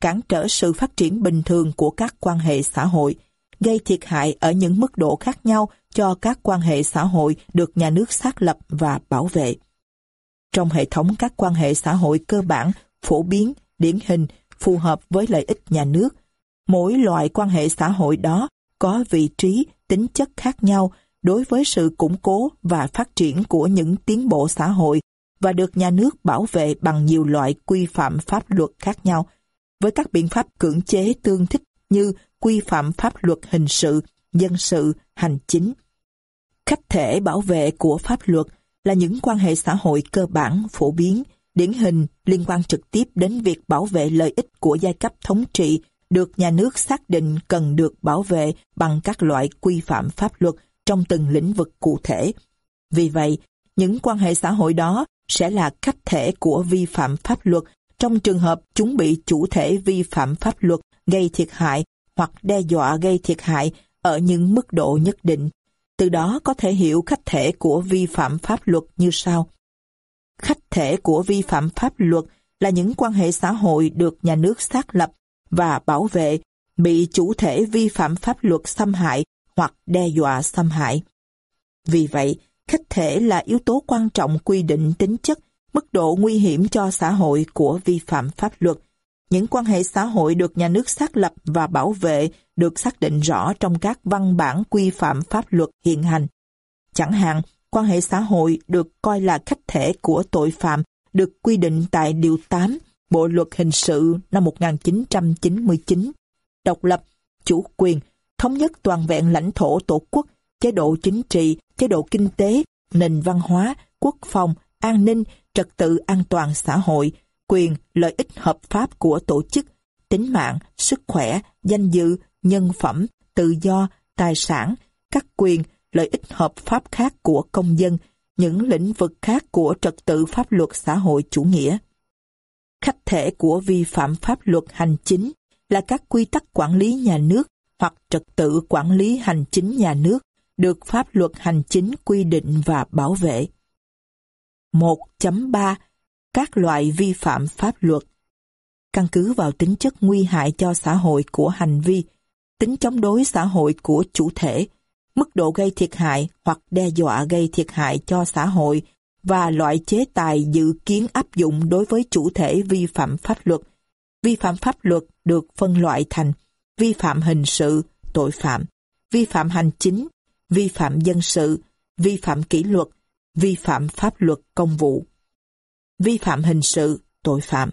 cản trở sự phát triển bình thường của các quan hệ xã hội, gây thiệt hại ở những mức độ khác nhau cho các quan hệ xã hội được nhà nước xác lập và bảo vệ. Trong hệ thống các quan hệ xã hội cơ bản, phổ biến, điển hình, phù hợp với lợi ích nhà nước, mỗi loại quan hệ xã hội đó có vị trí, tính chất khác nhau đối với sự củng cố và phát triển của những tiến bộ xã hội và được nhà nước bảo vệ bằng nhiều loại quy phạm pháp luật khác nhau, với các biện pháp cưỡng chế tương thích như quy phạm pháp luật hình sự, dân sự, hành chính. Khách thể bảo vệ của pháp luật là những quan hệ xã hội cơ bản, phổ biến, điển hình liên quan trực tiếp đến việc bảo vệ lợi ích của giai cấp thống trị được nhà nước xác định cần được bảo vệ bằng các loại quy phạm pháp luật trong từng lĩnh vực cụ thể. Vì vậy, những quan hệ xã hội đó sẽ là khách thể của vi phạm pháp luật trong trường hợp chúng bị chủ thể vi phạm pháp luật gây thiệt hại hoặc đe dọa gây thiệt hại ở những mức độ nhất định. Từ đó có thể hiểu khách thể của vi phạm pháp luật như sau. Khách thể của vi phạm pháp luật là những quan hệ xã hội được nhà nước xác lập và bảo vệ bị chủ thể vi phạm pháp luật xâm hại hoặc đe dọa xâm hại. Vì vậy, khách thể là yếu tố quan trọng quy định tính chất, mức độ nguy hiểm cho xã hội của vi phạm pháp luật. Những quan hệ xã hội được nhà nước xác lập và bảo vệ được xác định rõ trong các văn bản quy phạm pháp luật hiện hành. Chẳng hạn, quan hệ xã hội được coi là khách thể của tội phạm được quy định tại Điều 8 Bộ Luật Hình sự năm 1999. Độc lập, chủ quyền, thống nhất toàn vẹn lãnh thổ tổ quốc, chế độ chính trị, chế độ kinh tế, nền văn hóa, quốc phòng, an ninh, trật tự an toàn xã hội, quyền, lợi ích hợp pháp của tổ chức, tính mạng, sức khỏe, danh dự, nhân phẩm, tự do, tài sản, các quyền, lợi ích hợp pháp khác của công dân, những lĩnh vực khác của trật tự pháp luật xã hội chủ nghĩa. Khách thể của vi phạm pháp luật hành chính là các quy tắc quản lý nhà nước hoặc trật tự quản lý hành chính nhà nước được pháp luật hành chính quy định và bảo vệ. 1.3 Các loại vi phạm pháp luật Căn cứ vào tính chất nguy hại cho xã hội của hành vi, tính chống đối xã hội của chủ thể, mức độ gây thiệt hại hoặc đe dọa gây thiệt hại cho xã hội và loại chế tài dự kiến áp dụng đối với chủ thể vi phạm pháp luật. Vi phạm pháp luật được phân loại thành vi phạm hình sự, tội phạm, vi phạm hành chính, vi phạm dân sự, vi phạm kỷ luật, vi phạm pháp luật công vụ. Vi phạm hình sự, tội phạm.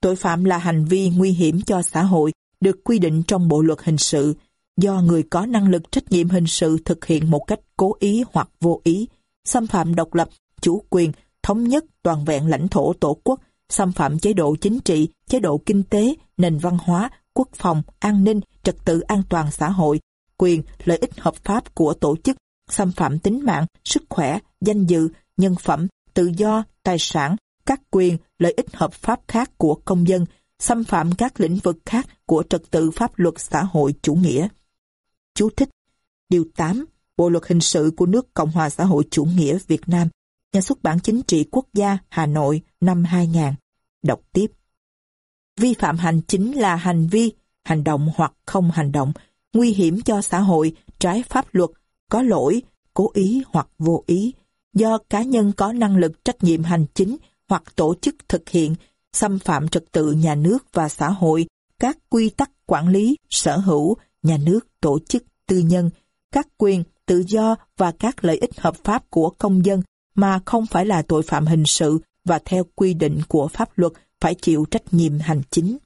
Tội phạm là hành vi nguy hiểm cho xã hội được quy định trong Bộ luật hình sự do người có năng lực trách nhiệm hình sự thực hiện một cách cố ý hoặc vô ý, xâm phạm độc lập, chủ quyền, thống nhất toàn vẹn lãnh thổ tổ quốc, xâm phạm chế độ chính trị, chế độ kinh tế, nền văn hóa, quốc phòng, an ninh, trật tự an toàn xã hội, quyền, lợi ích hợp pháp của tổ chức, xâm phạm tính mạng, sức khỏe, danh dự, nhân phẩm, tự do, tài sản, các quyền, lợi ích hợp pháp khác của công dân, xâm phạm các lĩnh vực khác của trật tự pháp luật xã hội chủ nghĩa. Chú thích. Điều 8 Bộ Luật Hình sự của nước Cộng hòa xã hội chủ nghĩa Việt Nam Nhà xuất bản chính trị quốc gia Hà Nội năm 2000 Đọc tiếp. Vi phạm hành chính là hành vi, hành động hoặc không hành động, nguy hiểm cho xã hội, trái pháp luật, có lỗi, cố ý hoặc vô ý, do cá nhân có năng lực trách nhiệm hành chính hoặc tổ chức thực hiện, xâm phạm trật tự nhà nước và xã hội, các quy tắc quản lý, sở hữu, nhà nước, tổ chức, tư nhân, các quyền, tự do và các lợi ích hợp pháp của công dân mà không phải là tội phạm hình sự và theo quy định của pháp luật phải chịu trách nhiệm hành chính.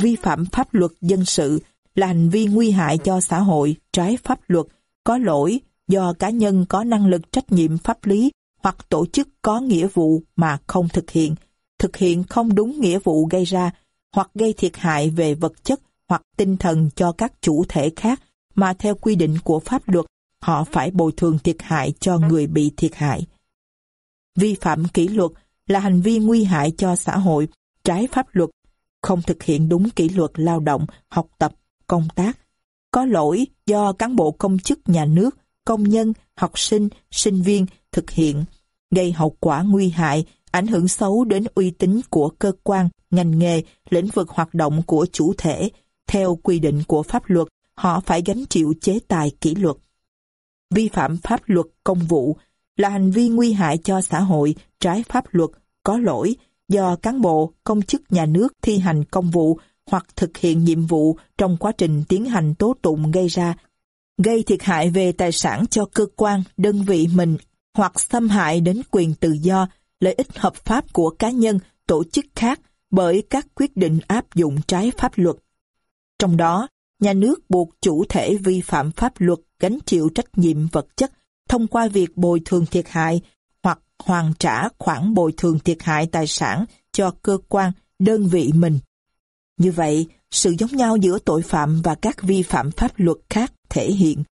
Vi phạm pháp luật dân sự là hành vi nguy hại cho xã hội, trái pháp luật, có lỗi do cá nhân có năng lực trách nhiệm pháp lý hoặc tổ chức có nghĩa vụ mà không thực hiện, thực hiện không đúng nghĩa vụ gây ra, hoặc gây thiệt hại về vật chất hoặc tinh thần cho các chủ thể khác mà theo quy định của pháp luật họ phải bồi thường thiệt hại cho người bị thiệt hại. Vi phạm kỷ luật là hành vi nguy hại cho xã hội, trái pháp luật, không thực hiện đúng kỷ luật lao động, học tập, công tác, có lỗi do cán bộ công chức nhà nước, công nhân, học sinh, sinh viên thực hiện, gây hậu quả nguy hại, ảnh hưởng xấu đến uy tín của cơ quan, ngành nghề, lĩnh vực hoạt động của chủ thể. Theo quy định của pháp luật, họ phải gánh chịu chế tài kỷ luật. Vi phạm pháp luật công vụ là hành vi nguy hại cho xã hội, trái pháp luật, có lỗi do cán bộ, công chức nhà nước thi hành công vụ hoặc thực hiện nhiệm vụ trong quá trình tiến hành tố tụng gây ra, gây thiệt hại về tài sản cho cơ quan, đơn vị mình hoặc xâm hại đến quyền tự do, lợi ích hợp pháp của cá nhân, tổ chức khác bởi các quyết định áp dụng trái pháp luật. Trong đó, nhà nước buộc chủ thể vi phạm pháp luật gánh chịu trách nhiệm vật chất thông qua việc bồi thường thiệt hại hoặc hoàn trả khoản bồi thường thiệt hại tài sản cho cơ quan, đơn vị mình. Như vậy, sự giống nhau giữa tội phạm và các vi phạm pháp luật khác thể hiện.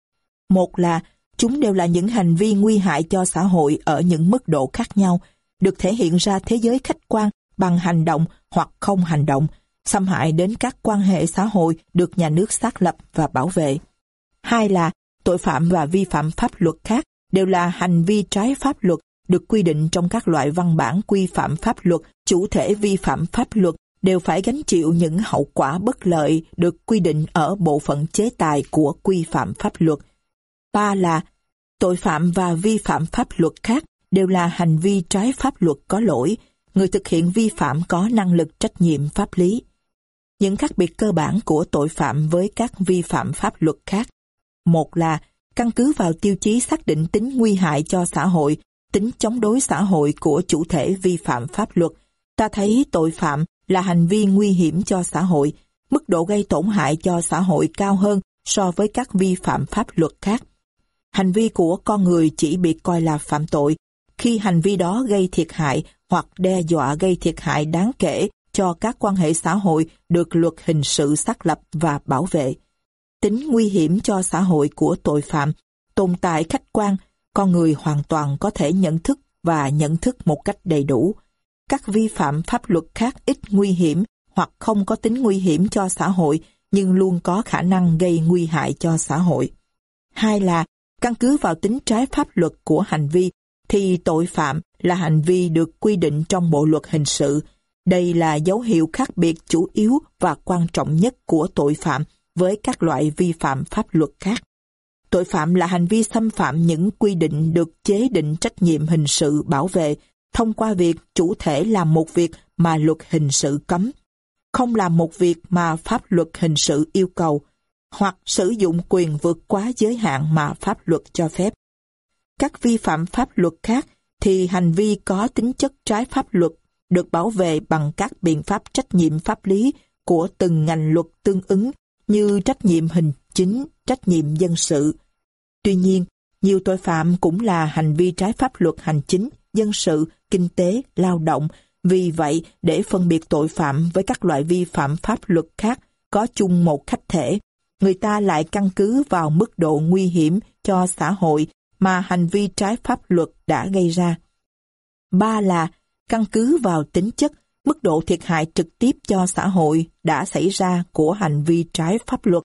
Một là, chúng đều là những hành vi nguy hại cho xã hội ở những mức độ khác nhau, được thể hiện ra thế giới khách quan bằng hành động hoặc không hành động, xâm hại đến các quan hệ xã hội được nhà nước xác lập và bảo vệ. Hai là, tội phạm và vi phạm pháp luật khác đều là hành vi trái pháp luật được quy định trong các loại văn bản quy phạm pháp luật, chủ thể vi phạm pháp luật đều phải gánh chịu những hậu quả bất lợi được quy định ở bộ phận chế tài của quy phạm pháp luật. Ba là tội phạm và vi phạm pháp luật khác đều là hành vi trái pháp luật có lỗi, người thực hiện vi phạm có năng lực trách nhiệm pháp lý. Những khác biệt cơ bản của tội phạm với các vi phạm pháp luật khác. Một là căn cứ vào tiêu chí xác định tính nguy hại cho xã hội, tính chống đối xã hội của chủ thể vi phạm pháp luật. Ta thấy tội phạm là hành vi nguy hiểm cho xã hội, mức độ gây tổn hại cho xã hội cao hơn so với các vi phạm pháp luật khác. Hành vi của con người chỉ bị coi là phạm tội khi hành vi đó gây thiệt hại hoặc đe dọa gây thiệt hại đáng kể cho các quan hệ xã hội được luật hình sự xác lập và bảo vệ. Tính nguy hiểm cho xã hội của tội phạm tồn tại khách quan, con người hoàn toàn có thể nhận thức và nhận thức một cách đầy đủ. Các vi phạm pháp luật khác ít nguy hiểm hoặc không có tính nguy hiểm cho xã hội nhưng luôn có khả năng gây nguy hại cho xã hội. Hai là, căn cứ vào tính trái pháp luật của hành vi thì tội phạm là hành vi được quy định trong bộ luật hình sự. Đây là dấu hiệu khác biệt chủ yếu và quan trọng nhất của tội phạm với các loại vi phạm pháp luật khác. Tội phạm là hành vi xâm phạm những quy định được chế định trách nhiệm hình sự bảo vệ thông qua việc chủ thể làm một việc mà luật hình sự cấm, không làm một việc mà pháp luật hình sự yêu cầu, hoặc sử dụng quyền vượt quá giới hạn mà pháp luật cho phép. Các vi phạm pháp luật khác thì hành vi có tính chất trái pháp luật được bảo vệ bằng các biện pháp trách nhiệm pháp lý của từng ngành luật tương ứng như trách nhiệm hình chính, trách nhiệm dân sự. Tuy nhiên, nhiều tội phạm cũng là hành vi trái pháp luật hành chính, dân sự, kinh tế, lao động. Vì vậy, để phân biệt tội phạm với các loại vi phạm pháp luật khác có chung một khách thể, người ta lại căn cứ vào mức độ nguy hiểm cho xã hội mà hành vi trái pháp luật đã gây ra. Ba là căn cứ vào tính chất, mức độ thiệt hại trực tiếp cho xã hội đã xảy ra của hành vi trái pháp luật,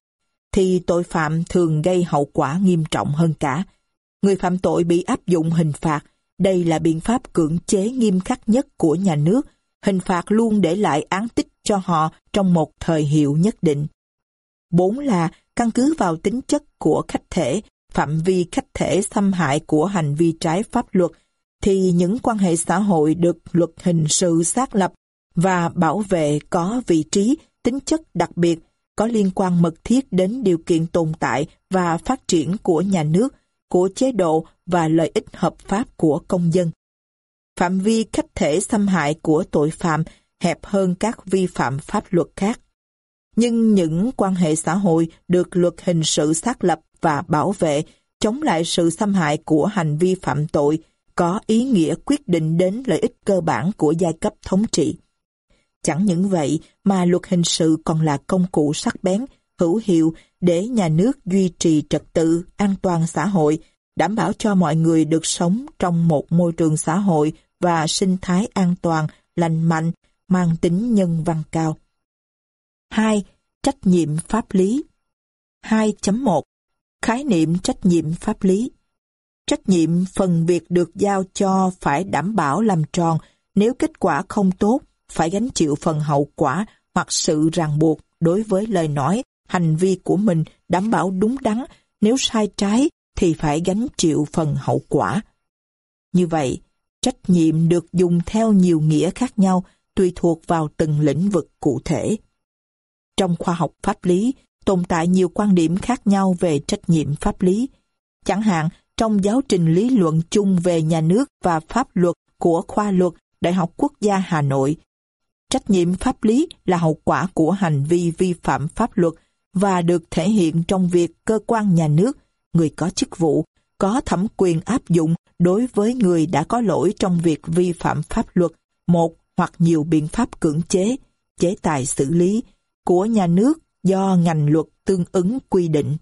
thì tội phạm thường gây hậu quả nghiêm trọng hơn cả. Người phạm tội bị áp dụng hình phạt, đây là biện pháp cưỡng chế nghiêm khắc nhất của nhà nước, hình phạt luôn để lại án tích cho họ trong một thời hiệu nhất định. Bốn là căn cứ vào tính chất của khách thể phạm vi khách thể xâm hại của hành vi trái pháp luật, thì những quan hệ xã hội được luật hình sự xác lập và bảo vệ có vị trí, tính chất đặc biệt, có liên quan mật thiết đến điều kiện tồn tại và phát triển của nhà nước, của chế độ và lợi ích hợp pháp của công dân. Phạm vi khách thể xâm hại của tội phạm hẹp hơn các vi phạm pháp luật khác. Nhưng những quan hệ xã hội được luật hình sự xác lập và bảo vệ chống lại sự xâm hại của hành vi phạm tội có ý nghĩa quyết định đến lợi ích cơ bản của giai cấp thống trị. Chẳng những vậy mà luật hình sự còn là công cụ sắc bén, hữu hiệu để nhà nước duy trì trật tự, an toàn xã hội, đảm bảo cho mọi người được sống trong một môi trường xã hội và sinh thái an toàn, lành mạnh, mang tính nhân văn cao. 2. Trách nhiệm pháp lý 2.1 Khái niệm trách nhiệm pháp lý Trách nhiệm phần việc được giao cho phải đảm bảo làm tròn, nếu kết quả không tốt, phải gánh chịu phần hậu quả hoặc sự ràng buộc đối với lời nói, hành vi của mình đảm bảo đúng đắn, nếu sai trái thì phải gánh chịu phần hậu quả. Như vậy, trách nhiệm được dùng theo nhiều nghĩa khác nhau tùy thuộc vào từng lĩnh vực cụ thể. Trong khoa học pháp lý, tồn tại nhiều quan điểm khác nhau về trách nhiệm pháp lý. Chẳng hạn, trong giáo trình lý luận chung về nhà nước và pháp luật của khoa luật Đại học Quốc gia Hà Nội, trách nhiệm pháp lý là hậu quả của hành vi vi phạm pháp luật và được thể hiện trong việc cơ quan nhà nước, người có chức vụ, có thẩm quyền áp dụng đối với người đã có lỗi trong việc vi phạm pháp luật một hoặc nhiều biện pháp cưỡng chế, chế tài xử lý của nhà nước do ngành luật tương ứng quy định.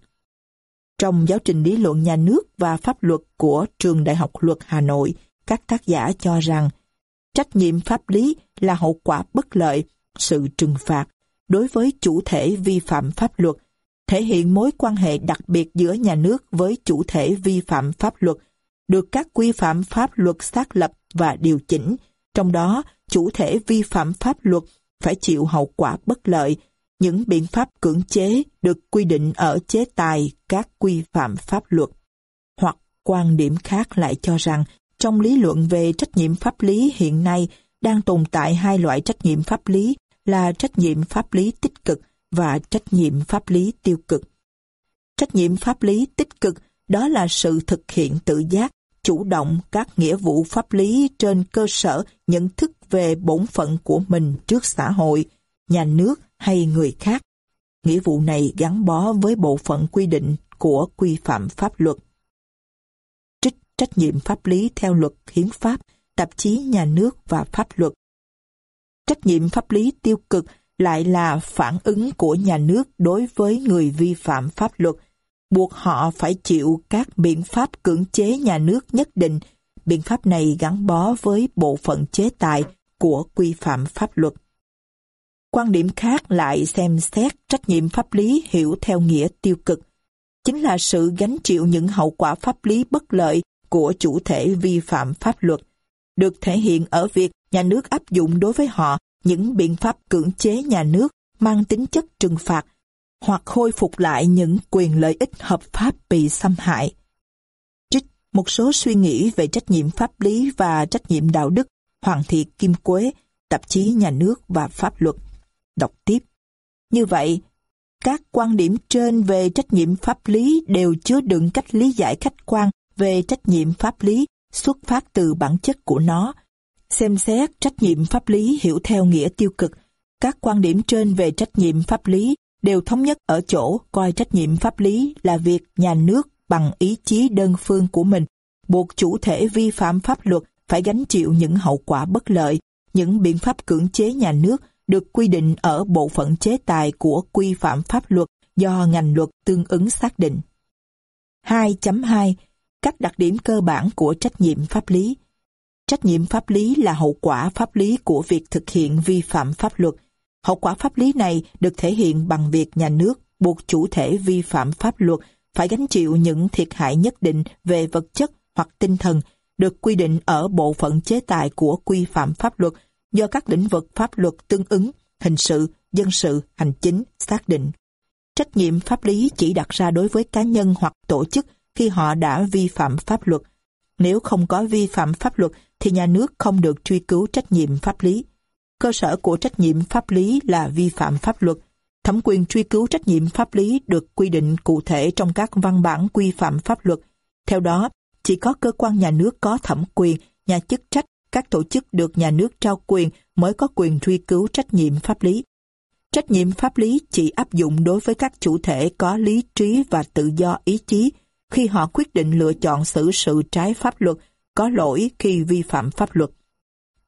Trong giáo trình lý luận nhà nước và pháp luật của Trường Đại học Luật Hà Nội, các tác giả cho rằng trách nhiệm pháp lý là hậu quả bất lợi, sự trừng phạt đối với chủ thể vi phạm pháp luật, thể hiện mối quan hệ đặc biệt giữa nhà nước với chủ thể vi phạm pháp luật, được các quy phạm pháp luật xác lập và điều chỉnh, trong đó chủ thể vi phạm pháp luật phải chịu hậu quả bất lợi. Những biện pháp cưỡng chế được quy định ở chế tài các quy phạm pháp luật. Hoặc quan điểm khác lại cho rằng trong lý luận về trách nhiệm pháp lý hiện nay đang tồn tại hai loại trách nhiệm pháp lý là trách nhiệm pháp lý tích cực và trách nhiệm pháp lý tiêu cực. Trách nhiệm pháp lý tích cực đó là sự thực hiện tự giác, chủ động các nghĩa vụ pháp lý trên cơ sở nhận thức về bổn phận của mình trước xã hội, nhà nước hay người khác. Nghĩa vụ này gắn bó với bộ phận quy định của quy phạm pháp luật. Trích trách nhiệm pháp lý theo luật hiến pháp, tạp chí nhà nước và pháp luật. Trách nhiệm pháp lý tiêu cực lại là phản ứng của nhà nước đối với người vi phạm pháp luật, buộc họ phải chịu các biện pháp cưỡng chế nhà nước nhất định. Biện pháp này gắn bó với bộ phận chế tài của quy phạm pháp luật. Quan điểm khác lại xem xét trách nhiệm pháp lý hiểu theo nghĩa tiêu cực, chính là sự gánh chịu những hậu quả pháp lý bất lợi của chủ thể vi phạm pháp luật, được thể hiện ở việc nhà nước áp dụng đối với họ những biện pháp cưỡng chế nhà nước mang tính chất trừng phạt hoặc khôi phục lại những quyền lợi ích hợp pháp bị xâm hại. Trích một số suy nghĩ về trách nhiệm pháp lý và trách nhiệm đạo đức Hoàng Thị Kim Quế, tạp chí nhà nước và pháp luật. Đọc tiếp. Như vậy, các quan điểm trên về trách nhiệm pháp lý đều chứa đựng cách lý giải khách quan về trách nhiệm pháp lý xuất phát từ bản chất của nó. Xem xét trách nhiệm pháp lý hiểu theo nghĩa tiêu cực, các quan điểm trên về trách nhiệm pháp lý đều thống nhất ở chỗ coi trách nhiệm pháp lý là việc nhà nước bằng ý chí đơn phương của mình buộc chủ thể vi phạm pháp luật phải gánh chịu những hậu quả bất lợi, những biện pháp cưỡng chế nhà nước được quy định ở bộ phận chế tài của quy phạm pháp luật do ngành luật tương ứng xác định. 2.2 Các đặc điểm cơ bản của trách nhiệm pháp lý. Trách nhiệm pháp lý là hậu quả pháp lý của việc thực hiện vi phạm pháp luật. Hậu quả pháp lý này được thể hiện bằng việc nhà nước buộc chủ thể vi phạm pháp luật phải gánh chịu những thiệt hại nhất định về vật chất hoặc tinh thần được quy định ở bộ phận chế tài của quy phạm pháp luật do các lĩnh vực pháp luật tương ứng, hình sự, dân sự, hành chính xác định. Trách nhiệm pháp lý chỉ đặt ra đối với cá nhân hoặc tổ chức khi họ đã vi phạm pháp luật. Nếu không có vi phạm pháp luật thì nhà nước không được truy cứu trách nhiệm pháp lý. Cơ sở của trách nhiệm pháp lý là vi phạm pháp luật. Thẩm quyền truy cứu trách nhiệm pháp lý được quy định cụ thể trong các văn bản quy phạm pháp luật. Theo đó, chỉ có cơ quan nhà nước có thẩm quyền, nhà chức trách, các tổ chức được nhà nước trao quyền mới có quyền truy cứu trách nhiệm pháp lý. Trách nhiệm pháp lý chỉ áp dụng đối với các chủ thể có lý trí và tự do ý chí khi họ quyết định lựa chọn xử sự trái pháp luật, có lỗi khi vi phạm pháp luật.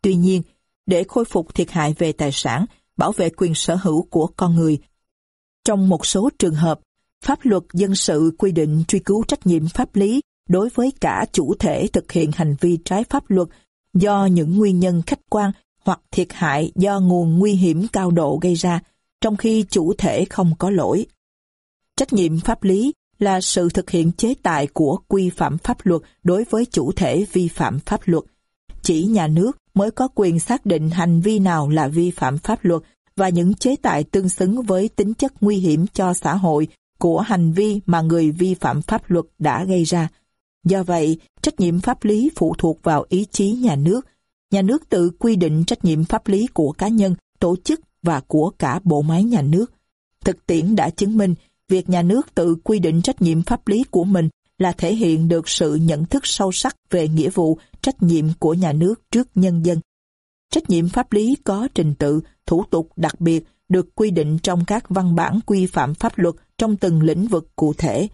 Tuy nhiên, để khôi phục thiệt hại về tài sản, bảo vệ quyền sở hữu của con người, trong một số trường hợp, pháp luật dân sự quy định truy cứu trách nhiệm pháp lý đối với cả chủ thể thực hiện hành vi trái pháp luật do những nguyên nhân khách quan hoặc thiệt hại do nguồn nguy hiểm cao độ gây ra, trong khi chủ thể không có lỗi. Trách nhiệm pháp lý là sự thực hiện chế tài của quy phạm pháp luật đối với chủ thể vi phạm pháp luật. Chỉ nhà nước mới có quyền xác định hành vi nào là vi phạm pháp luật và những chế tài tương xứng với tính chất nguy hiểm cho xã hội của hành vi mà người vi phạm pháp luật đã gây ra. Do vậy, trách nhiệm pháp lý phụ thuộc vào ý chí nhà nước. Nhà nước tự quy định trách nhiệm pháp lý của cá nhân, tổ chức và của cả bộ máy nhà nước. Thực tiễn đã chứng minh việc nhà nước tự quy định trách nhiệm pháp lý của mình là thể hiện được sự nhận thức sâu sắc về nghĩa vụ, trách nhiệm của nhà nước trước nhân dân. Trách nhiệm pháp lý có trình tự, thủ tục đặc biệt được quy định trong các văn bản quy phạm pháp luật trong từng lĩnh vực cụ thể.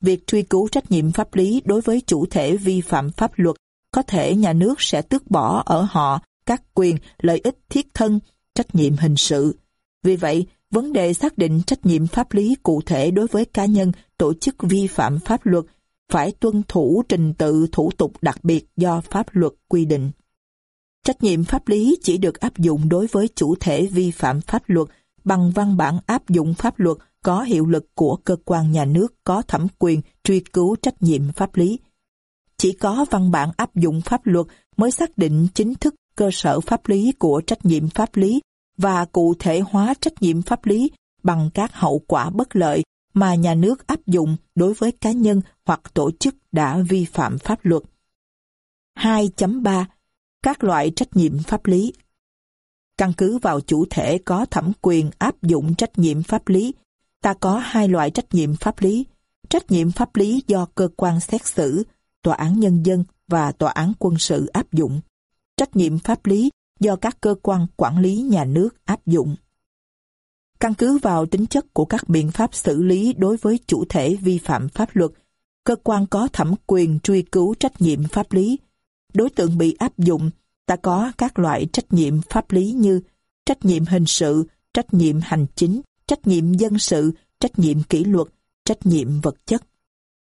Việc truy cứu trách nhiệm pháp lý đối với chủ thể vi phạm pháp luật có thể nhà nước sẽ tước bỏ ở họ các quyền, lợi ích thiết thân, trách nhiệm hình sự. Vì vậy, vấn đề xác định trách nhiệm pháp lý cụ thể đối với cá nhân, tổ chức vi phạm pháp luật phải tuân thủ trình tự thủ tục đặc biệt do pháp luật quy định. Trách nhiệm pháp lý chỉ được áp dụng đối với chủ thể vi phạm pháp luật bằng văn bản áp dụng pháp luật có hiệu lực của cơ quan nhà nước có thẩm quyền truy cứu trách nhiệm pháp lý. Chỉ có văn bản áp dụng pháp luật mới xác định chính thức cơ sở pháp lý của trách nhiệm pháp lý và cụ thể hóa trách nhiệm pháp lý bằng các hậu quả bất lợi mà nhà nước áp dụng đối với cá nhân hoặc tổ chức đã vi phạm pháp luật. 2.3 Các loại trách nhiệm pháp lý Căn cứ vào chủ thể có thẩm quyền áp dụng trách nhiệm pháp lý, ta có hai loại trách nhiệm pháp lý. Trách nhiệm pháp lý do cơ quan xét xử, tòa án nhân dân và tòa án quân sự áp dụng. Trách nhiệm pháp lý do các cơ quan quản lý nhà nước áp dụng. Căn cứ vào tính chất của các biện pháp xử lý đối với chủ thể vi phạm pháp luật, cơ quan có thẩm quyền truy cứu trách nhiệm pháp lý. Đối tượng bị áp dụng, ta có các loại trách nhiệm pháp lý như trách nhiệm hình sự, trách nhiệm hành chính, trách nhiệm dân sự, trách nhiệm kỷ luật, trách nhiệm vật chất.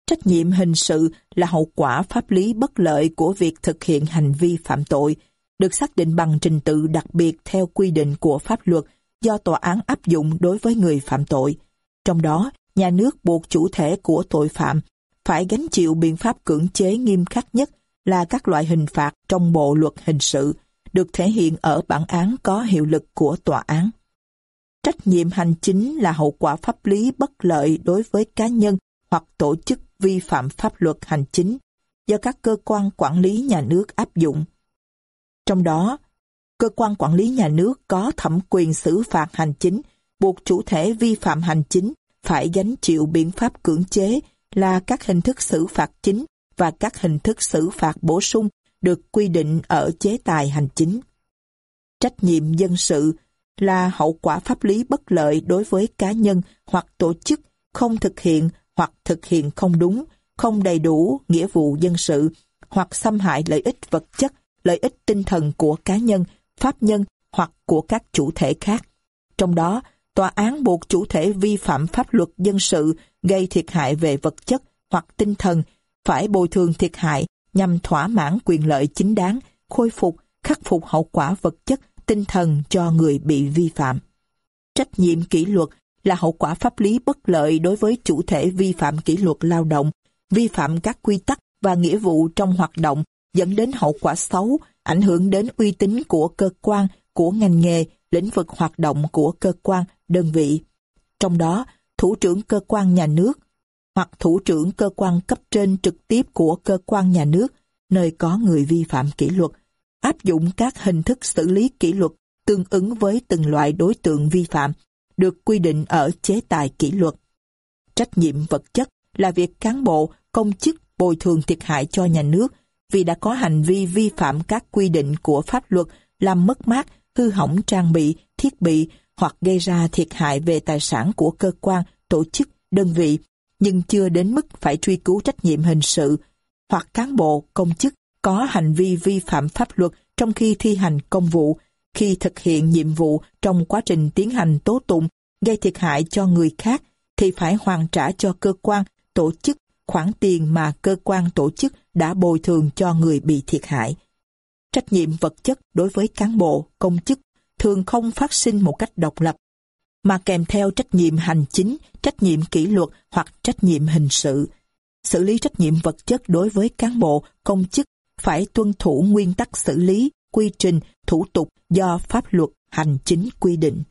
Trách nhiệm hình sự là hậu quả pháp lý bất lợi của việc thực hiện hành vi phạm tội, được xác định bằng trình tự đặc biệt theo quy định của pháp luật do tòa án áp dụng đối với người phạm tội. Trong đó, nhà nước buộc chủ thể của tội phạm phải gánh chịu biện pháp cưỡng chế nghiêm khắc nhất là các loại hình phạt trong bộ luật hình sự, được thể hiện ở bản án có hiệu lực của tòa án. Trách nhiệm hành chính là hậu quả pháp lý bất lợi đối với cá nhân hoặc tổ chức vi phạm pháp luật hành chính do các cơ quan quản lý nhà nước áp dụng. Trong đó, cơ quan quản lý nhà nước có thẩm quyền xử phạt hành chính, buộc chủ thể vi phạm hành chính phải gánh chịu biện pháp cưỡng chế là các hình thức xử phạt chính và các hình thức xử phạt bổ sung được quy định ở chế tài hành chính. Trách nhiệm dân sự là hậu quả pháp lý bất lợi đối với cá nhân hoặc tổ chức không thực hiện hoặc thực hiện không đúng, không đầy đủ nghĩa vụ dân sự hoặc xâm hại lợi ích vật chất lợi ích tinh thần của cá nhân, pháp nhân hoặc của các chủ thể khác. Trong đó, tòa án buộc chủ thể vi phạm pháp luật dân sự gây thiệt hại về vật chất hoặc tinh thần phải bồi thường thiệt hại nhằm thỏa mãn quyền lợi chính đáng, khôi phục, khắc phục hậu quả vật chất, tinh thần cho người bị vi phạm. Trách nhiệm kỷ luật là hậu quả pháp lý bất lợi đối với chủ thể vi phạm kỷ luật lao động, vi phạm các quy tắc và nghĩa vụ trong hoạt động dẫn đến hậu quả xấu, ảnh hưởng đến uy tín của cơ quan, của ngành nghề, lĩnh vực hoạt động của cơ quan, đơn vị. Trong đó, thủ trưởng cơ quan nhà nước, hoặc thủ trưởng cơ quan cấp trên trực tiếp của cơ quan nhà nước, nơi có người vi phạm kỷ luật, áp dụng các hình thức xử lý kỷ luật tương ứng với từng loại đối tượng vi phạm, được quy định ở chế tài kỷ luật. Trách nhiệm vật chất là việc cán bộ, công chức bồi thường thiệt hại cho nhà nước vì đã có hành vi vi phạm các quy định của pháp luật làm mất mát, hư hỏng trang bị, thiết bị hoặc gây ra thiệt hại về tài sản của cơ quan, tổ chức, đơn vị, nhưng chưa đến mức phải truy cứu trách nhiệm hình sự, hoặc cán bộ, công chức có hành vi vi phạm pháp luật trong khi thi hành công vụ, khi thực hiện nhiệm vụ trong quá trình tiến hành tố tụng, gây thiệt hại cho người khác, thì phải hoàn trả cho cơ quan, tổ chức khoản tiền mà cơ quan tổ chức đã bồi thường cho người bị thiệt hại. Trách nhiệm vật chất đối với cán bộ, công chức thường không phát sinh một cách độc lập, mà kèm theo trách nhiệm hành chính, trách nhiệm kỷ luật hoặc trách nhiệm hình sự. Xử lý trách nhiệm vật chất đối với cán bộ, công chức phải tuân thủ nguyên tắc xử lý, quy trình, thủ tục do pháp luật hành chính quy định.